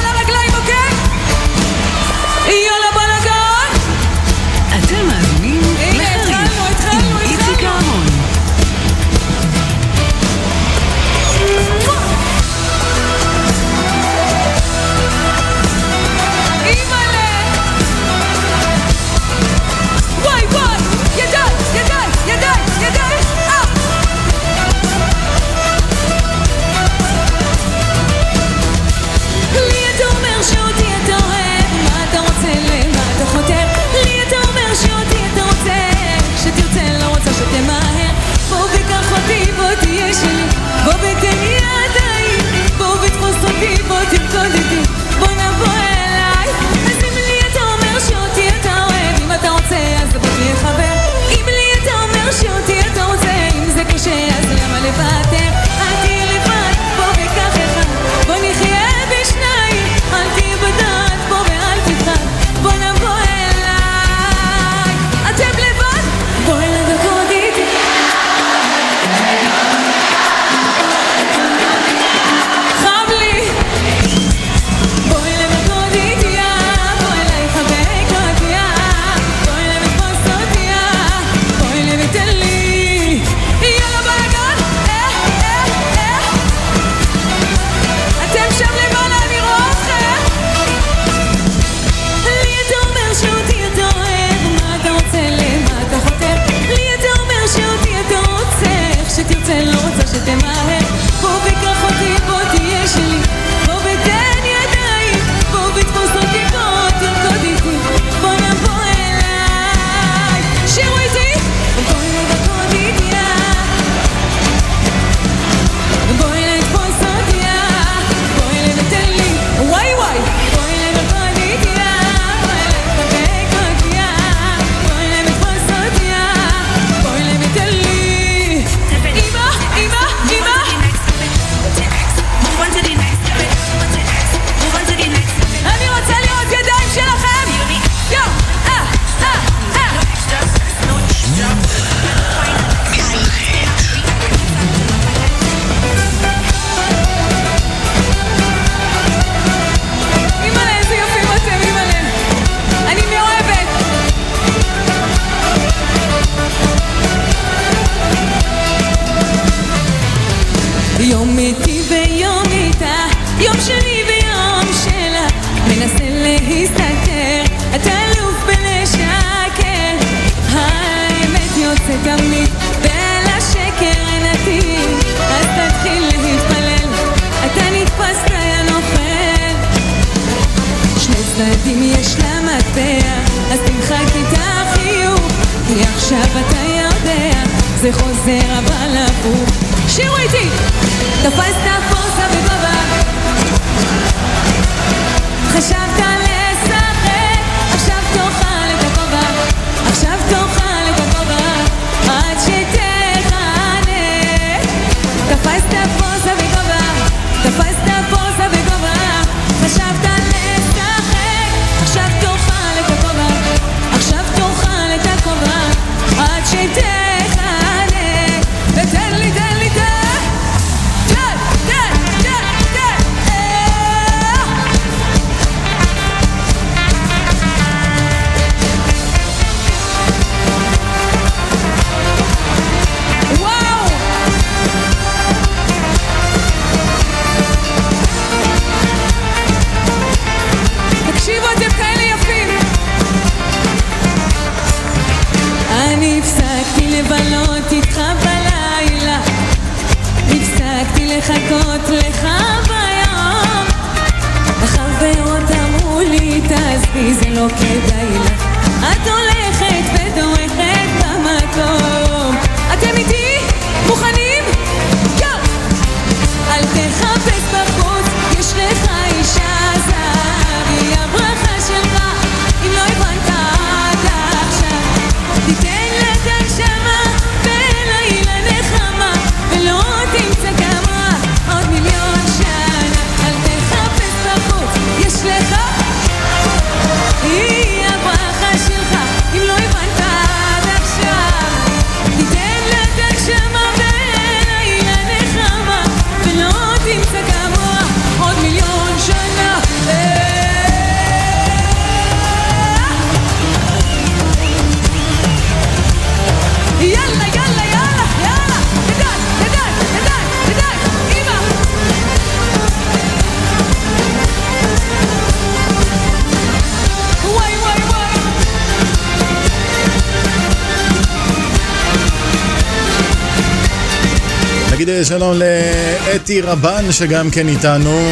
נגיד אה, שלום לאתי רבן שגם כן איתנו.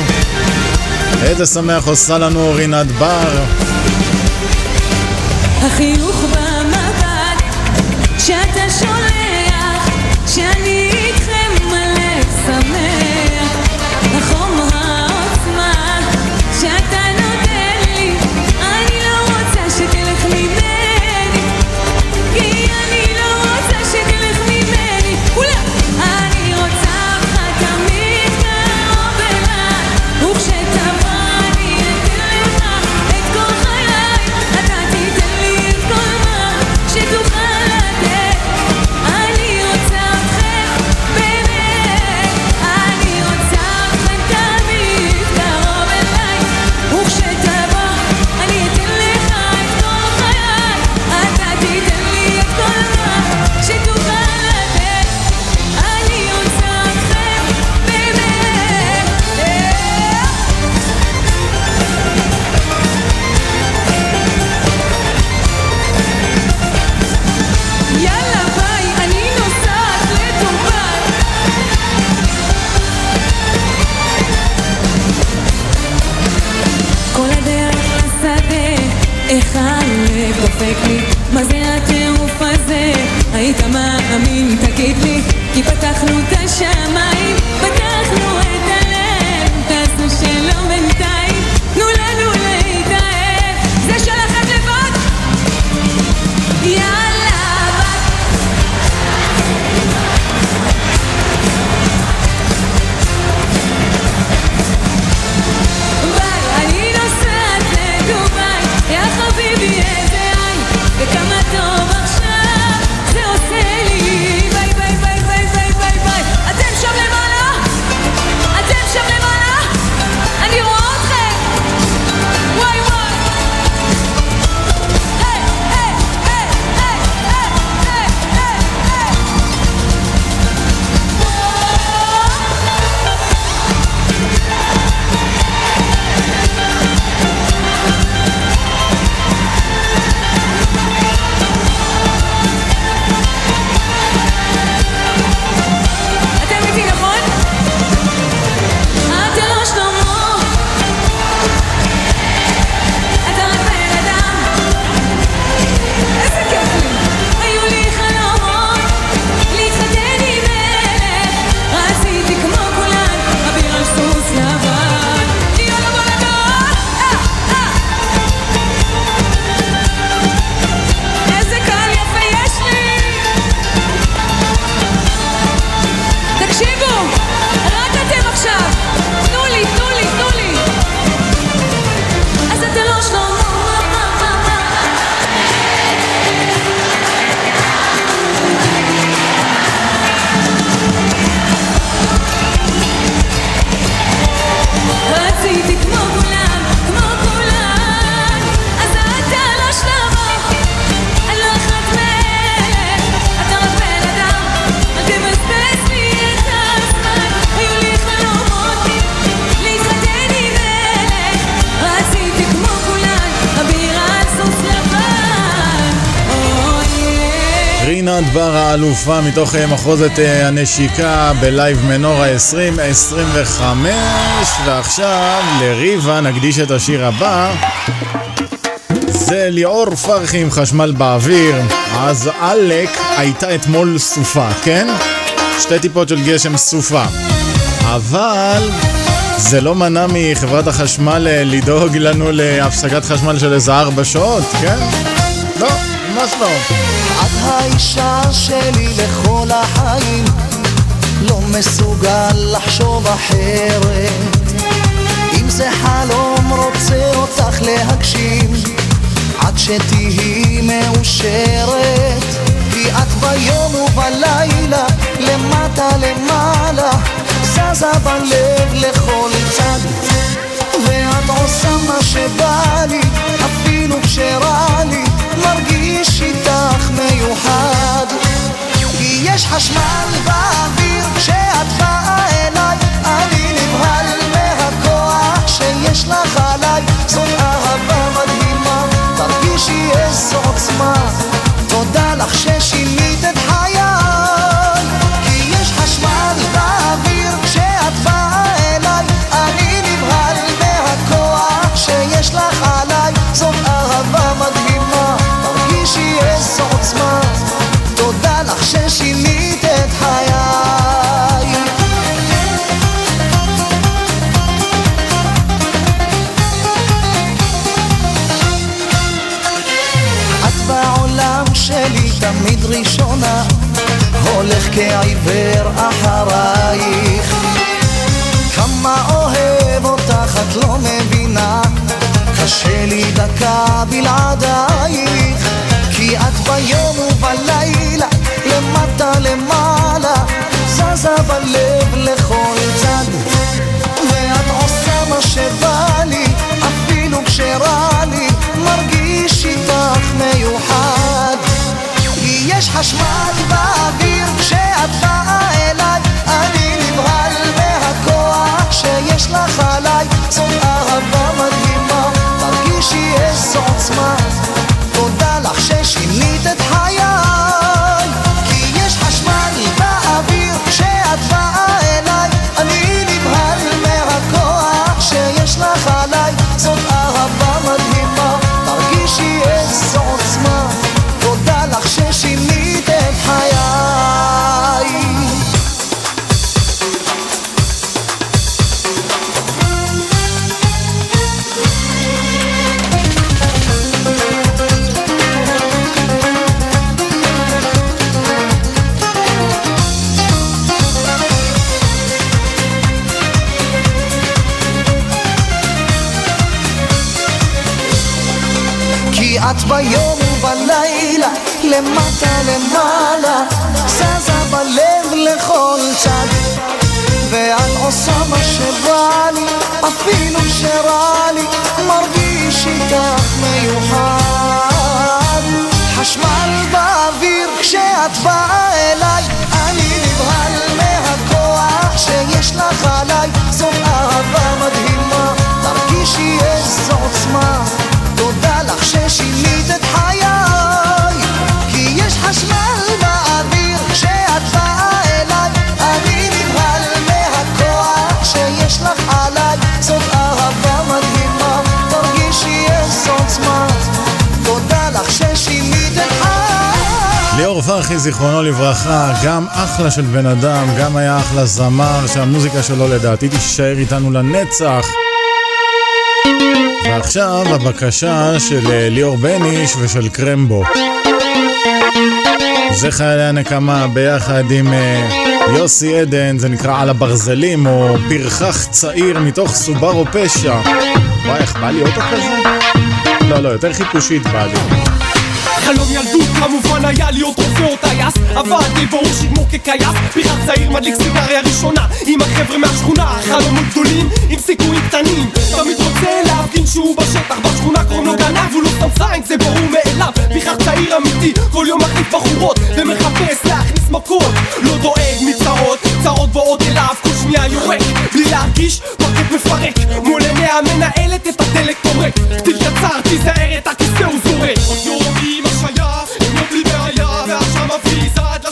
איזה שמח עושה לנו רינת בר. החיוך במבט שאתה שולח מתחזק לי מה זה הטירוף הזה? היית מאמין, תגיד לי כי פתחנו את השמיים, פתחנו את... ענת בר האלופה מתוך אה, מחוזת אה, הנשיקה בלייב מנורה 2025 ועכשיו לריבה נקדיש את השיר הבא זה ליאור פרחי עם חשמל באוויר אז עלק הייתה אתמול סופה, כן? שתי טיפות של גשם סופה אבל זה לא מנע מחברת החשמל אה, לדאוג לנו להפסקת חשמל של איזה ארבע שעות, כן? לא, ממש לא. האישה שלי לכל החיים, לא מסוגל לחשוב אחרת. אם זה חלום רוצה אותך להגשים, עד שתהיי מאושרת. כי את ביום ובלילה, למטה למעלה, זזה בלב לכל צד. ואת עושה מה שבא לי, אפילו כשרע לי, מרגיש איתך מיוחד. כי יש חשמל באוויר כשאת באה אליי, אני נבהל מהכוח שיש לך עליי, זאת אהבה מדהימה, תרגישי איזו עוצמה. תודה לך ששינית כעיוור אחרייך. כמה אוהב אותך את לא מבינה, קשה לי דקה בלעדייך. כי את ביום ובלילה, למטה למעלה, זזה בלב לכל צד. ואת עושה מה שבא לי, אפילו כשרע לי, מרגיש איתך מיוחד. יש חשמל באוויר תרגישי איזו אפילו שרע לי, מרגיש פרחי, זיכרונו לברכה, גם אחלה של בן אדם, גם היה אחלה זמר, שהמוזיקה שלו לדעתי תישאר איתנו לנצח. ועכשיו הבקשה של אה, ליאור בניש ושל קרמבו. זה חיילי הנקמה ביחד עם אה, יוסי עדן, זה נקרא על הברזלים, או פרחח צעיר מתוך סובארו פשע. וואי, איך בא לי אוטו כזה? לא, לא, יותר חיפושית בא לי. חלום ילדות כמובן היה להיות רופא או טייס. עבדתי ברור שיגמור כקייס פרחח צעיר מדליק סיגריה ראשונה. עם החבר'ה מהשכונה חלומות גדולים עם סיכויים קטנים. תמיד רוצה להפגין שהוא בשטח בשכונה קוראים לו גנב הוא לא שם זין זה ברור מאליו. פרחח צעיר אמיתי כל יום מחליף בחורות ומחפש להכניס מכות. לא דואג מצרות צרות באות אליו כל שנייה יורק. בלי להרגיש פרקט מפרק מול עיני המנהלת את הדלק פורק. פתיל קצר תיזהר את הכיסא הוא זורק. עוד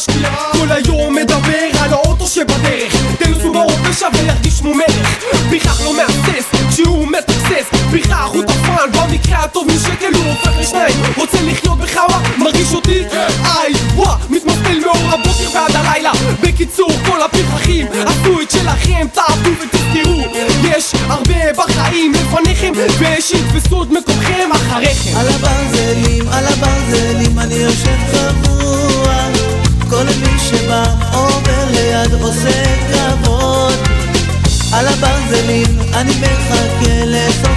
משקיע כל היום מדבר על האוטו שבדרך. תן לו ברופא שווה ירגיש כמו מלך. פריחח לא מהסס כשהוא מתקסס. פריחח הוא טפן במקרה הטוב משקל הוא הופך לשניים. רוצה לחיות בחווה מרגיש אותי? איי וואה מתמסטל מאור הבוקר ועד הלילה. בקיצור כל הפרחחים עשו את שלכם תעבדו ותזכרו. יש הרבה בחיים לפניכם ושיתפסו את מקומכם אחריכם. על הברזלים על הברזלים אני יושב חמור שבא עובר ליד עושה כבוד. על הברזלים אני מחכה לסוף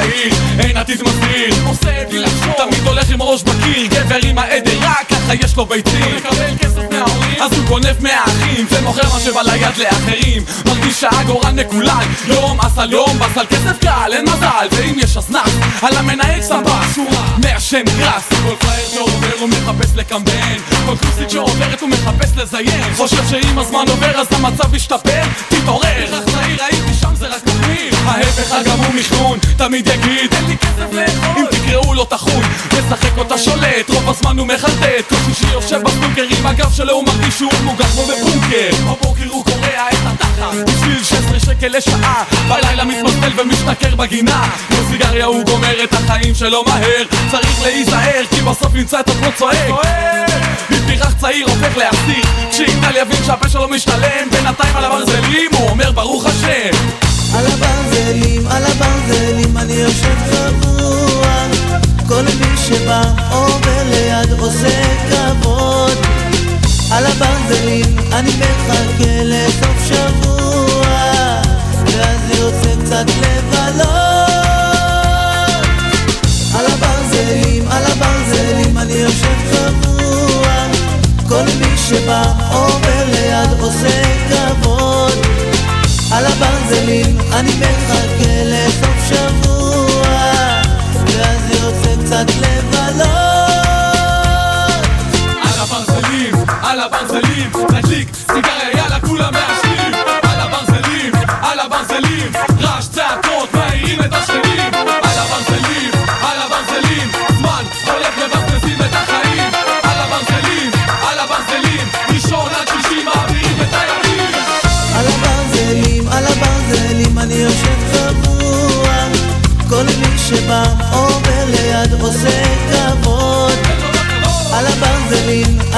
צעיר, אין עתיד מסביר עושה בלי לחשוב תמיד הולך עם ראש בקיר גבר עם העדר, רק ככה יש לו ביצים. הוא מקבל כסף מההורים אז הוא גונב מהאחים ומוכר מה שבא ליד לאחרים. מרגיש שהגורל מקולל. יום אסל יום בסל כסף קל, אין מזל. ואם יש אסנק על המנהל סבבה שורה מעשן גרס כל פראייר שעובר הוא מחפש לקמבן. כל כוסית שעוברת הוא מחפש לזיין. חושב שאם הזמן עובר אז המצב ישתפר. תתעורר. פרח צעיר הייתי שם זה ההפך הגמור מחנון תמיד יגיד אין לי כסף לאכול. אם תקראו לו טחון משחק אותה שולט. רוב הזמן הוא מחרטט. כל שישי יושב בסנוקר עם הגב שלו הוא מרגיש שהוא מוגן כמו בבונקר. בבוקר הוא קורע את התחת. בשביל 16 שקל לשעה. בלילה מתמסטל ומשתכר בגינה. בסיגריה הוא גומר את החיים שלו מהר. צריך להיזהר כי בסוף ימצא את עצמו צועק. אם צעיר הופך לאסיר. כשיגדל יבין שהפה שלו משתלם. בינתיים על הברזלים הוא אומר ברוך השם על הברזלים, על הברזלים אני יושב קבוע כל מי שבא עובר ליד עושה כבוד. על הברזלים אני מחכה לסוף שבוע ואז יוצא קצת לבלות. על הברזלים, על הברזלים אני יושב קבוע כל מי שבא עובר ליד עושה אני מחכה לסוף שבוע ואז יוצא קצת לבלות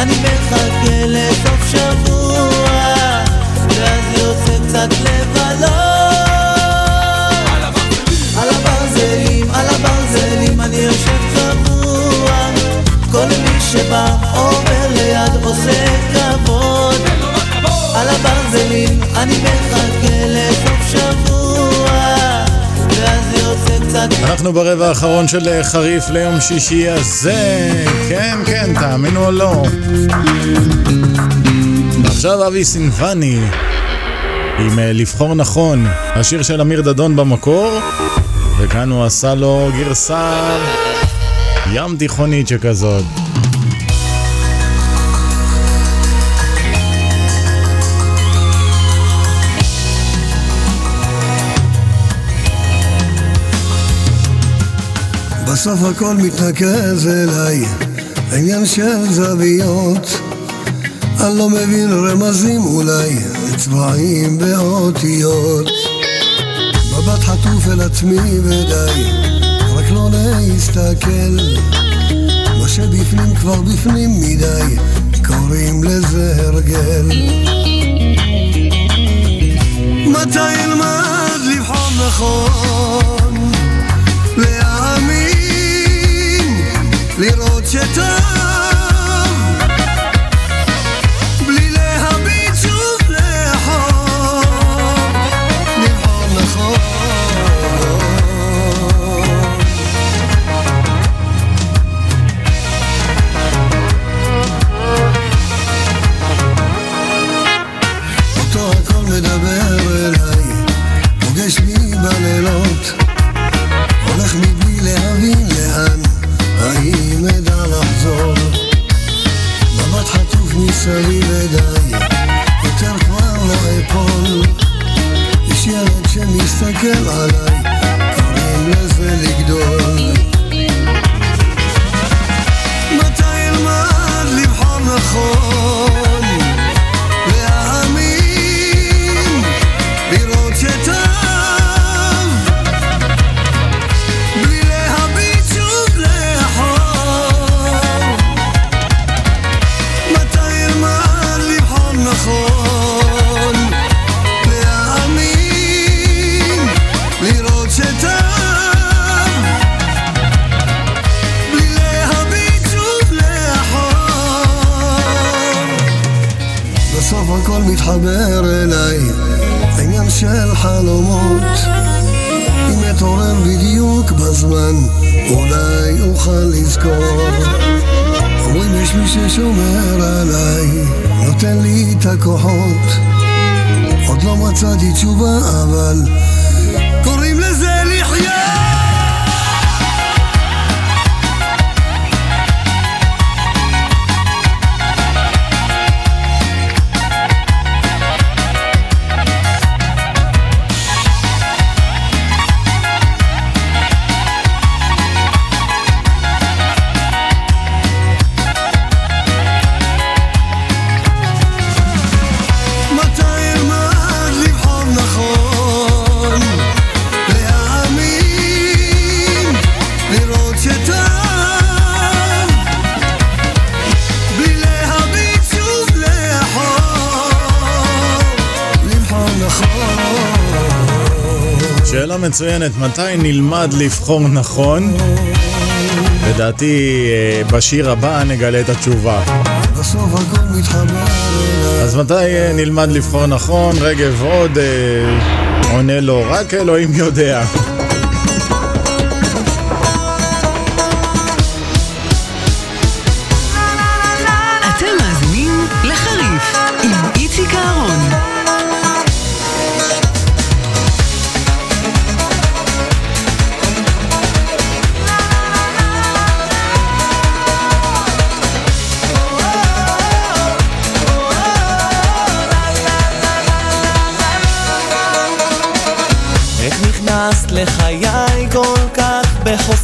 אני מחכה לסוף שבוע ואז יוצא קצת לבלות. על הברזלים, על הברזלים אני יושב קבוע כל מי שבא עובר ליד עושה כבוד. על הברזלים אני מחכה לסוף שבוע אנחנו ברבע האחרון של אה, חריף ליום שישי הזה, כן כן, תאמינו או לא. ועכשיו אבי סינבני עם אה, לבחור נכון, השיר של אמיר דדון במקור, וכאן הוא עשה לו גרסה ים תיכונית שכזאת. בסוף הכל מתנקז אליי, עניין של זוויות. אני לא מבין רמזים אולי, צבעים באותיות. מבט חטוף אל עצמי ודי, רק לא להסתכל. מה שבפנים כבר בפנים מדי, קוראים לזה הרגל. מתי אלמד לבחור נכון? להאמין, לראות 觉得。יש מי ששומר עליי, נותן לי את הכוחות. עוד לא מצאתי תשובה, אבל שאלה מצוינת, מתי נלמד לבחור נכון? לדעתי אה, בשיר הבא נגלה את התשובה. אז מתי אה, נלמד לבחור נכון? רגב עוד אה, עונה לו, רק אלוהים יודע. mejor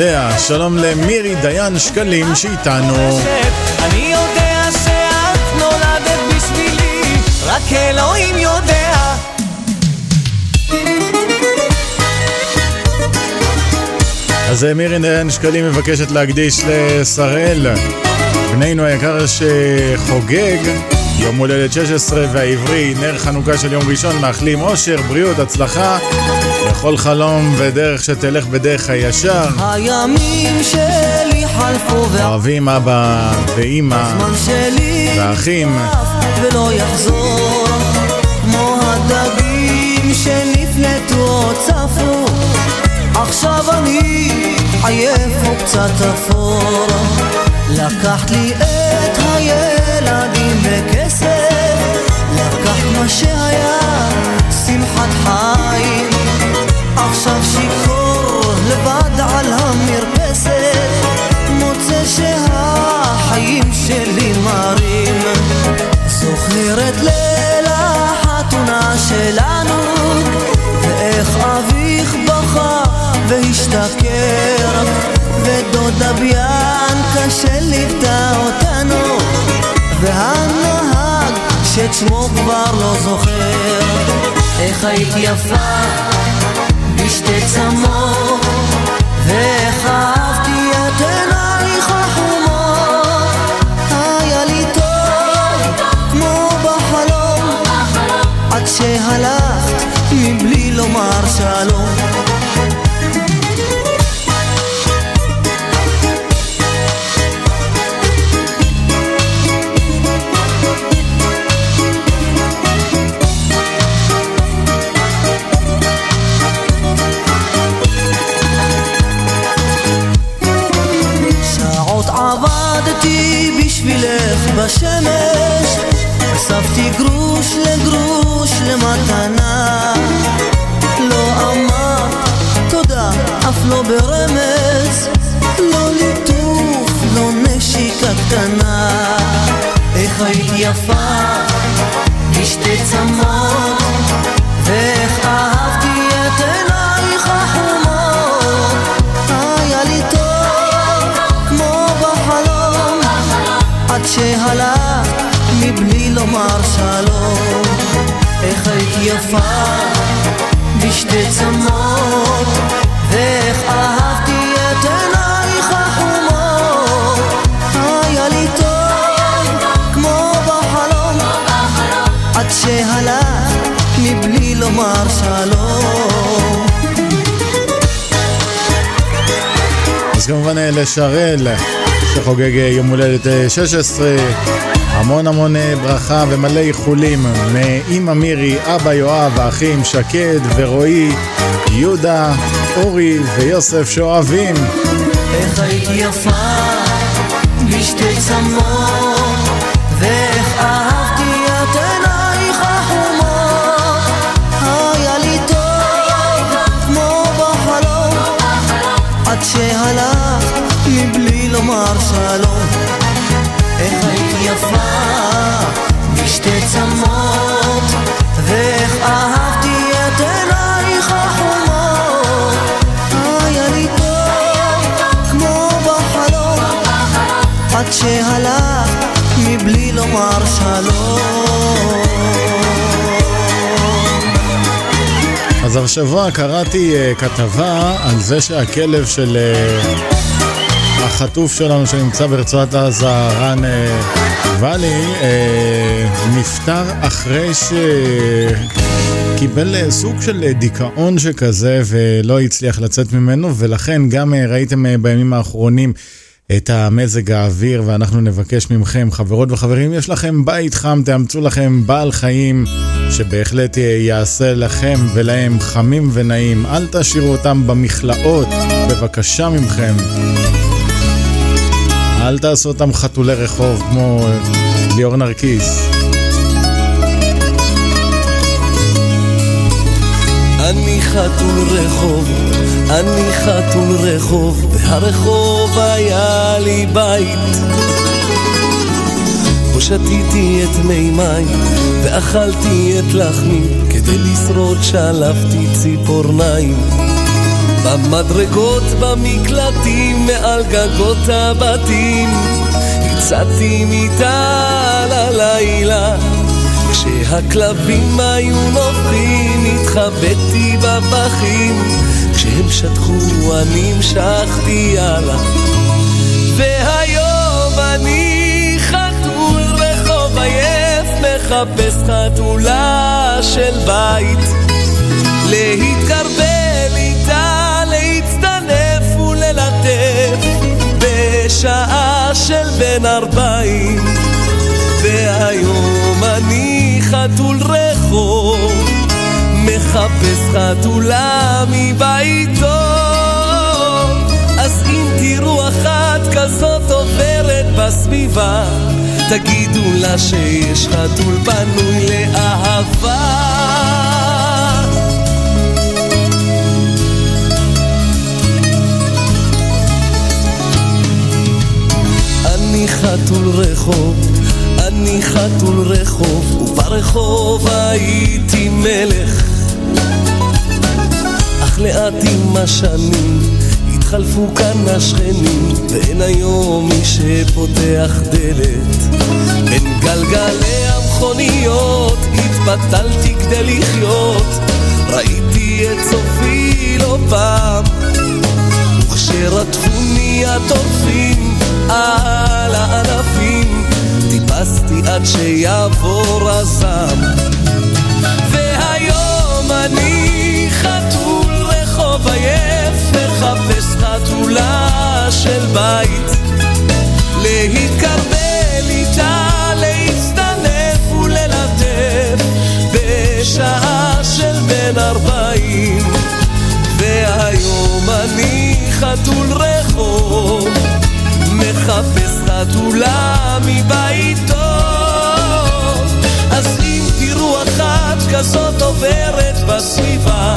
יודע. שלום למירי דיין שקלים שאיתנו. אני יודע שאת נולדת בשבילי, רק אלוהים יודע. אז אה, מירי דיין שקלים מבקשת להקדיש לשראל, בנינו היקר שחוגג. יום הולדת 16 והעברי, נר חנוכה של יום ראשון, מאחלים אושר, בריאות, הצלחה, לכל חלום ודרך שתלך בדרך הישר. הימים שלי חלפו אוהבים אבא ואימא ואחים. ולא יחזור כמו הדגים שנפלטו או צפו עכשיו אני עייף וקצת אפור לקחת לי את הילדים מה שהיה שמחת חיים. עכשיו שיכור לבד על המרפסת מוצא שהחיים שלי מרים. זוכרת ליל החתונה שלנו ואיך אביך בכה והשתכר ודודה ביאנקה שליוותה אותנו והנהג שאת שמו כבר לא זוכר. איך היית יפה בשתי צמות ואיך בשמש אספתי גרוש לגרוש למתנה. לא אמרת תודה אף לא ברמז לא ליטוף, לא נשיקה קטנה. איך היית יפה בשתי צמות שהלכת מבלי לומר שלום. איך היית יפה בשתי צמות ואיך אהבתי את עינייך החומות. היה לי טוב כמו בחלום עד שהלכת מבלי לומר שלום. אז כמובן אה, לשרל, שחוגג אה, יום הולדת אה, 16, המון המון אה, ברכה ומלא איחולים מאימא מירי, אבא יואב, האחים שקד ורועי, יהודה, אורי ויוסף שאוהבים. איך היית יפה בשתי צמות לומר שלום. אז השבוע קראתי uh, כתבה על זה שהכלב של uh, החטוף שלנו שנמצא ברצועת עזה, רן uh, ואלי, uh, נפטר אחרי שקיבל uh, סוג של דיכאון שכזה ולא הצליח לצאת ממנו, ולכן גם ראיתם בימים האחרונים את המזג האוויר, ואנחנו נבקש מכם, חברות וחברים, יש לכם בית חם, תאמצו לכם בעל חיים שבהחלט יעשה לכם ולהם חמים ונעים. אל תשאירו אותם במכלאות, בבקשה מכם. אל תעשו אותם חתולי רחוב כמו ליאור נרקיס. אני חתול רחוב, אני חתול רחוב, והרחוב היה לי בית. בו שתיתי את מי מים, ואכלתי את לחמי, כדי לשרוד שלפתי ציפורניים. במדרגות, במקלטים, מעל גגות הבתים, הצעתי מיטה ללילה, כשהכלבים היו נובחים התחבאתי בפחים, כשהם שטחו אני המשכתי הלאה. והיום אני חתול רחוב עייף, מחפש חתולה של בית. להתקרבל איתה, להצטנף וללטף, בשעה של בין ארבעים. והיום אני חתול רחוב, מחפש חתולה מביתו. תראו אחת כזאת עוברת בסביבה, תגידו לה שיש חתול פנוי לאהבה. אני חתול רחוב אני חתול רחוב, וברחוב הייתי מלך. אך לאט עם השנים התחלפו כאן השכנים, ואין היום מי שפותח דלת. בין גלגלי המכוניות התבטלתי כדי לחיות, ראיתי את סופי לא פעם, וכשרדפוני הטורפים על הענפים טיפסתי עד שיעבור הזעם והיום אני חתול רחוב עייף מחפש חתולה של בית. להתקרבל איתה, להצטנף וללטף בשעה של בין ארבעים. והיום אני חתול רחוב מחפש חתולה מביתו. אז אם תראו אחת כזאת עוברת בסביבה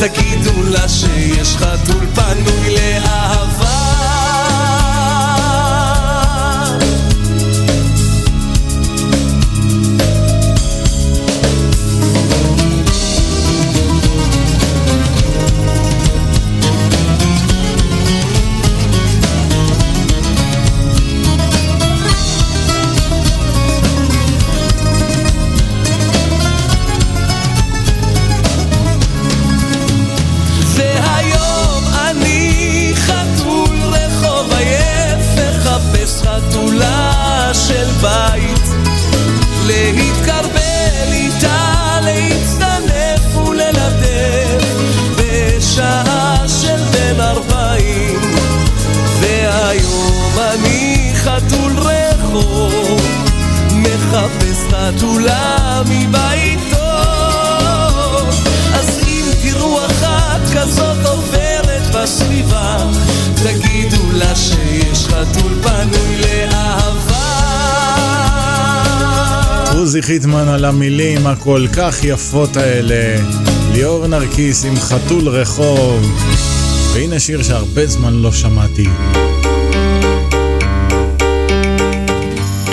תגידו לה שיש חתול פנוי לאהבה חיטמן על המילים הכל כך יפות האלה. ליאור נרקיס עם חתול רחוב. והנה שיר שהרבה זמן לא שמעתי.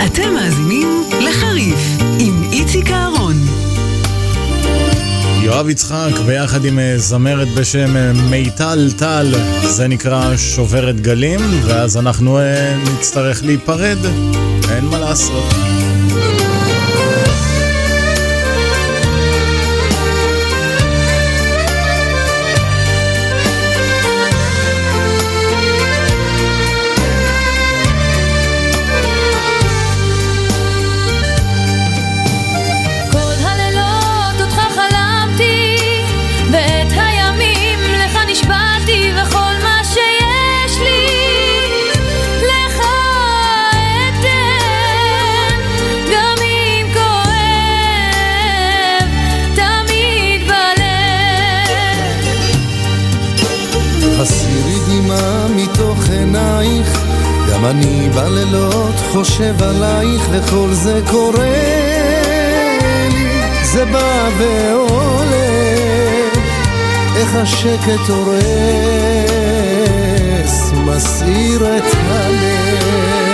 אתם מאזינים לחריף עם איציק אהרון. יואב יצחק ביחד עם אה, זמרת בשם אה, מיטל טל, זה נקרא שוברת גלים, ואז אנחנו אה, נצטרך להיפרד, אין מה לעשות. חושב עלייך וכל זה קורה לי, זה בא ועולה, איך השקט הורס, מסעיר את הלב.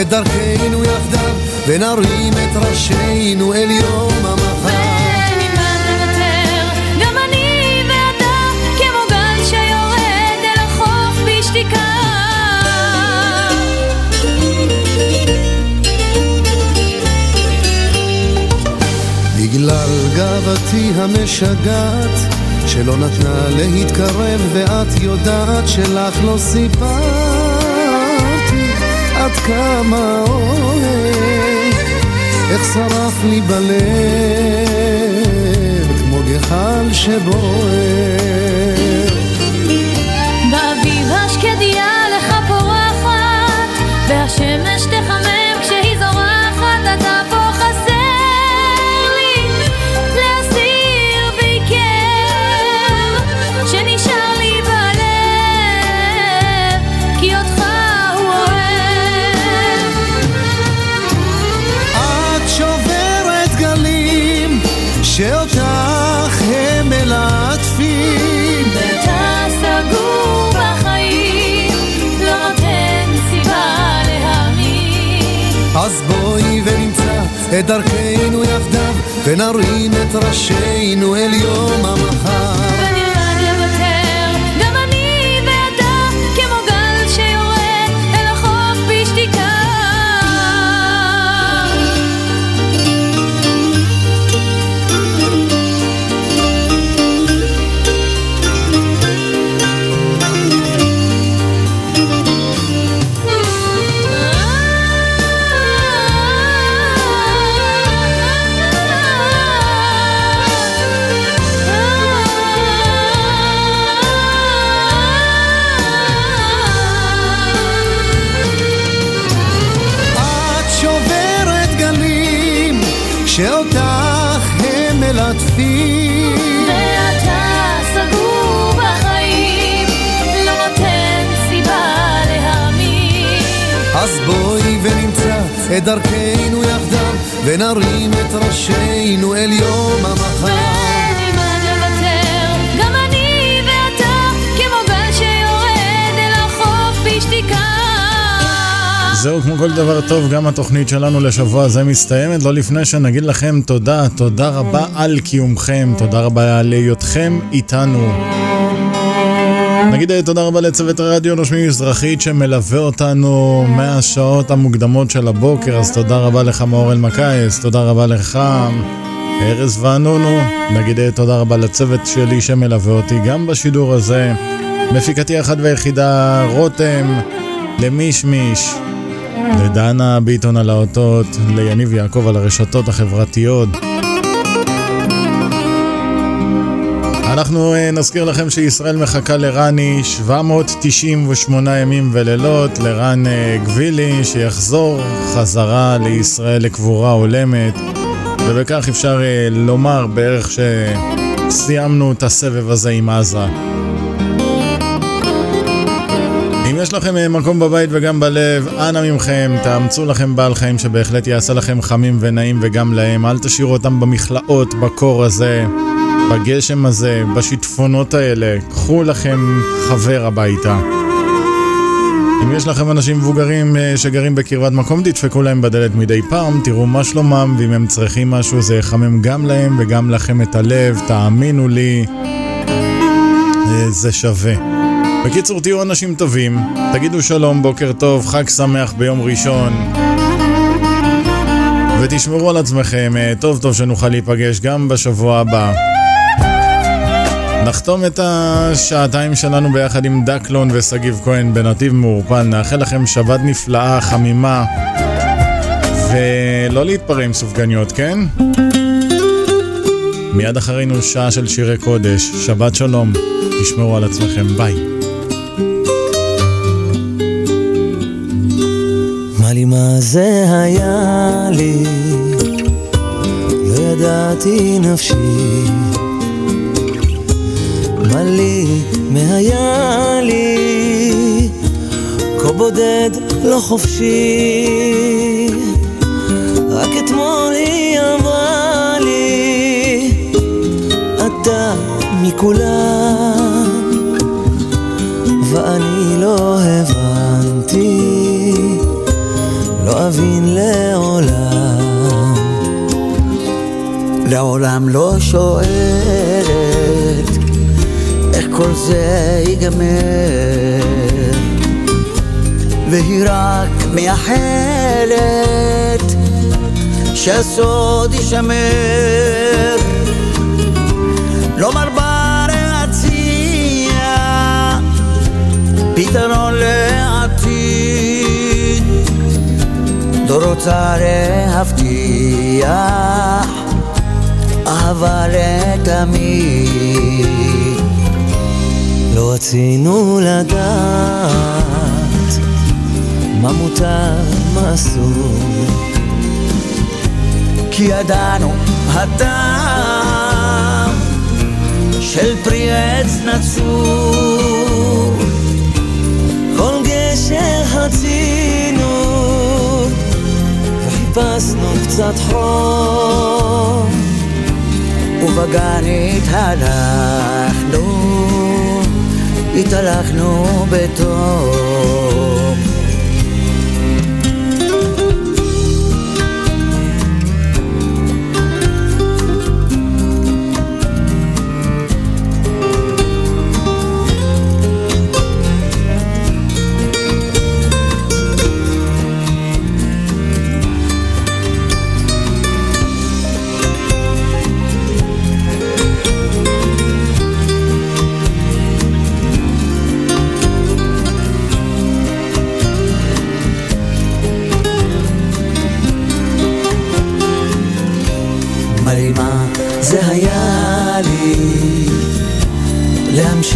את דרכנו יחדיו, ונרים את ראשינו אל יום המחר. בגלל גאוותי המשגעת שלא נתנה להתקרב ואת יודעת שלך לא סיפרת עד כמה אוהב איך שרף לי בלב כמו גחל שבוער את דרכנו יחדיו ונרים את ראשינו אל יום המחר אז בואי ונמצא את דרכנו יחדיו ונרים את ראשינו אל יום המחר זהו, כמו כל דבר טוב, גם התוכנית שלנו לשבוע הזה מסתיימת. לא לפני שנגיד לכם תודה, תודה רבה על קיומכם, תודה רבה על היותכם איתנו. נגיד אה, תודה רבה לצוות הרדיו נושמים מזרחית שמלווה אותנו מהשעות המוקדמות של הבוקר, אז תודה רבה לך מאור אלמקייס, תודה רבה לך ארז וענונו. נגיד אה, תודה רבה לצוות שלי שמלווה אותי גם בשידור הזה. מפיקתי אחת והיחידה רותם, למישמיש, לדנה ביטון על האותות, ליניב יעקב על הרשתות החברתיות. אנחנו אה, נזכיר לכם שישראל מחכה לרני 798 ימים ולילות, לרן אה, גבילי שיחזור חזרה לישראל לקבורה הולמת ובכך אפשר אה, לומר בערך שסיימנו את הסבב הזה עם עזה. אם יש לכם מקום בבית וגם בלב, אנא מכם, תאמצו לכם בעל חיים שבהחלט יעשה לכם חמים ונעים וגם להם. אל תשאירו אותם במכלאות, בקור הזה, בגשם הזה, בשיטפונות האלה. קחו לכם חבר הביתה. אם יש לכם אנשים מבוגרים אה, שגרים בקרבת מקום, תדפקו להם בדלת מדי פעם, תראו מה שלומם, ואם הם צריכים משהו זה יחמם גם להם וגם לכם את הלב, תאמינו לי, אה, זה שווה. בקיצור, תהיו אנשים טובים, תגידו שלום, בוקר טוב, חג שמח ביום ראשון. ותשמרו על עצמכם, אה, טוב טוב שנוכל להיפגש גם בשבוע הבא. נחתום את השעתיים שלנו ביחד עם דקלון ושגיב כהן בנתיב מעורפל. נאחל לכם שבת נפלאה, חמימה, ולא להתפרע עם סופגניות, כן? מיד אחרינו שעה של שירי קודש. שבת שלום, תשמרו על עצמכם, ביי. מה לי מה זה היה לי, לא ידעתי נפשי. מה לי מה לי, כה בודד לא חופשי. רק אתמול היא אמרה לי, אתה מכולם, ואני לא הבנתי. לא אבין לעולם. לעולם לא שואלת איך כל זה ייגמר. והיא רק מייחלת שהסוד יישמר. לא מרבה להציע פתרון לעתיד. לא רוצה להבטיח אהבה לתמיד. לא רצינו לדעת מה מותר, מה אסור. כי ידענו הטעם של פרי עץ נצור. כל גשר חצינו וחיפשנו קצת חום ובגן התהלכנו התהלכנו בתום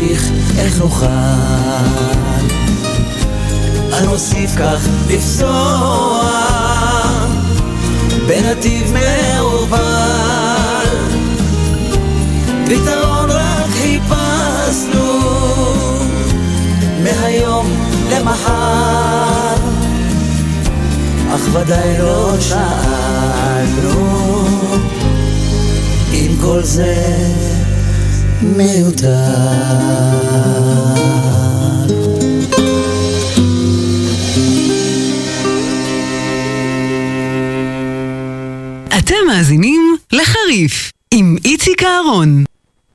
להמשיך איך נוכל? אני אוסיף כך לפסוע בנתיב מעורבל. פתרון רק חיפשנו מהיום למחר. אך ודאי לא שאלנו אם כל זה מיותר. אתם מאזינים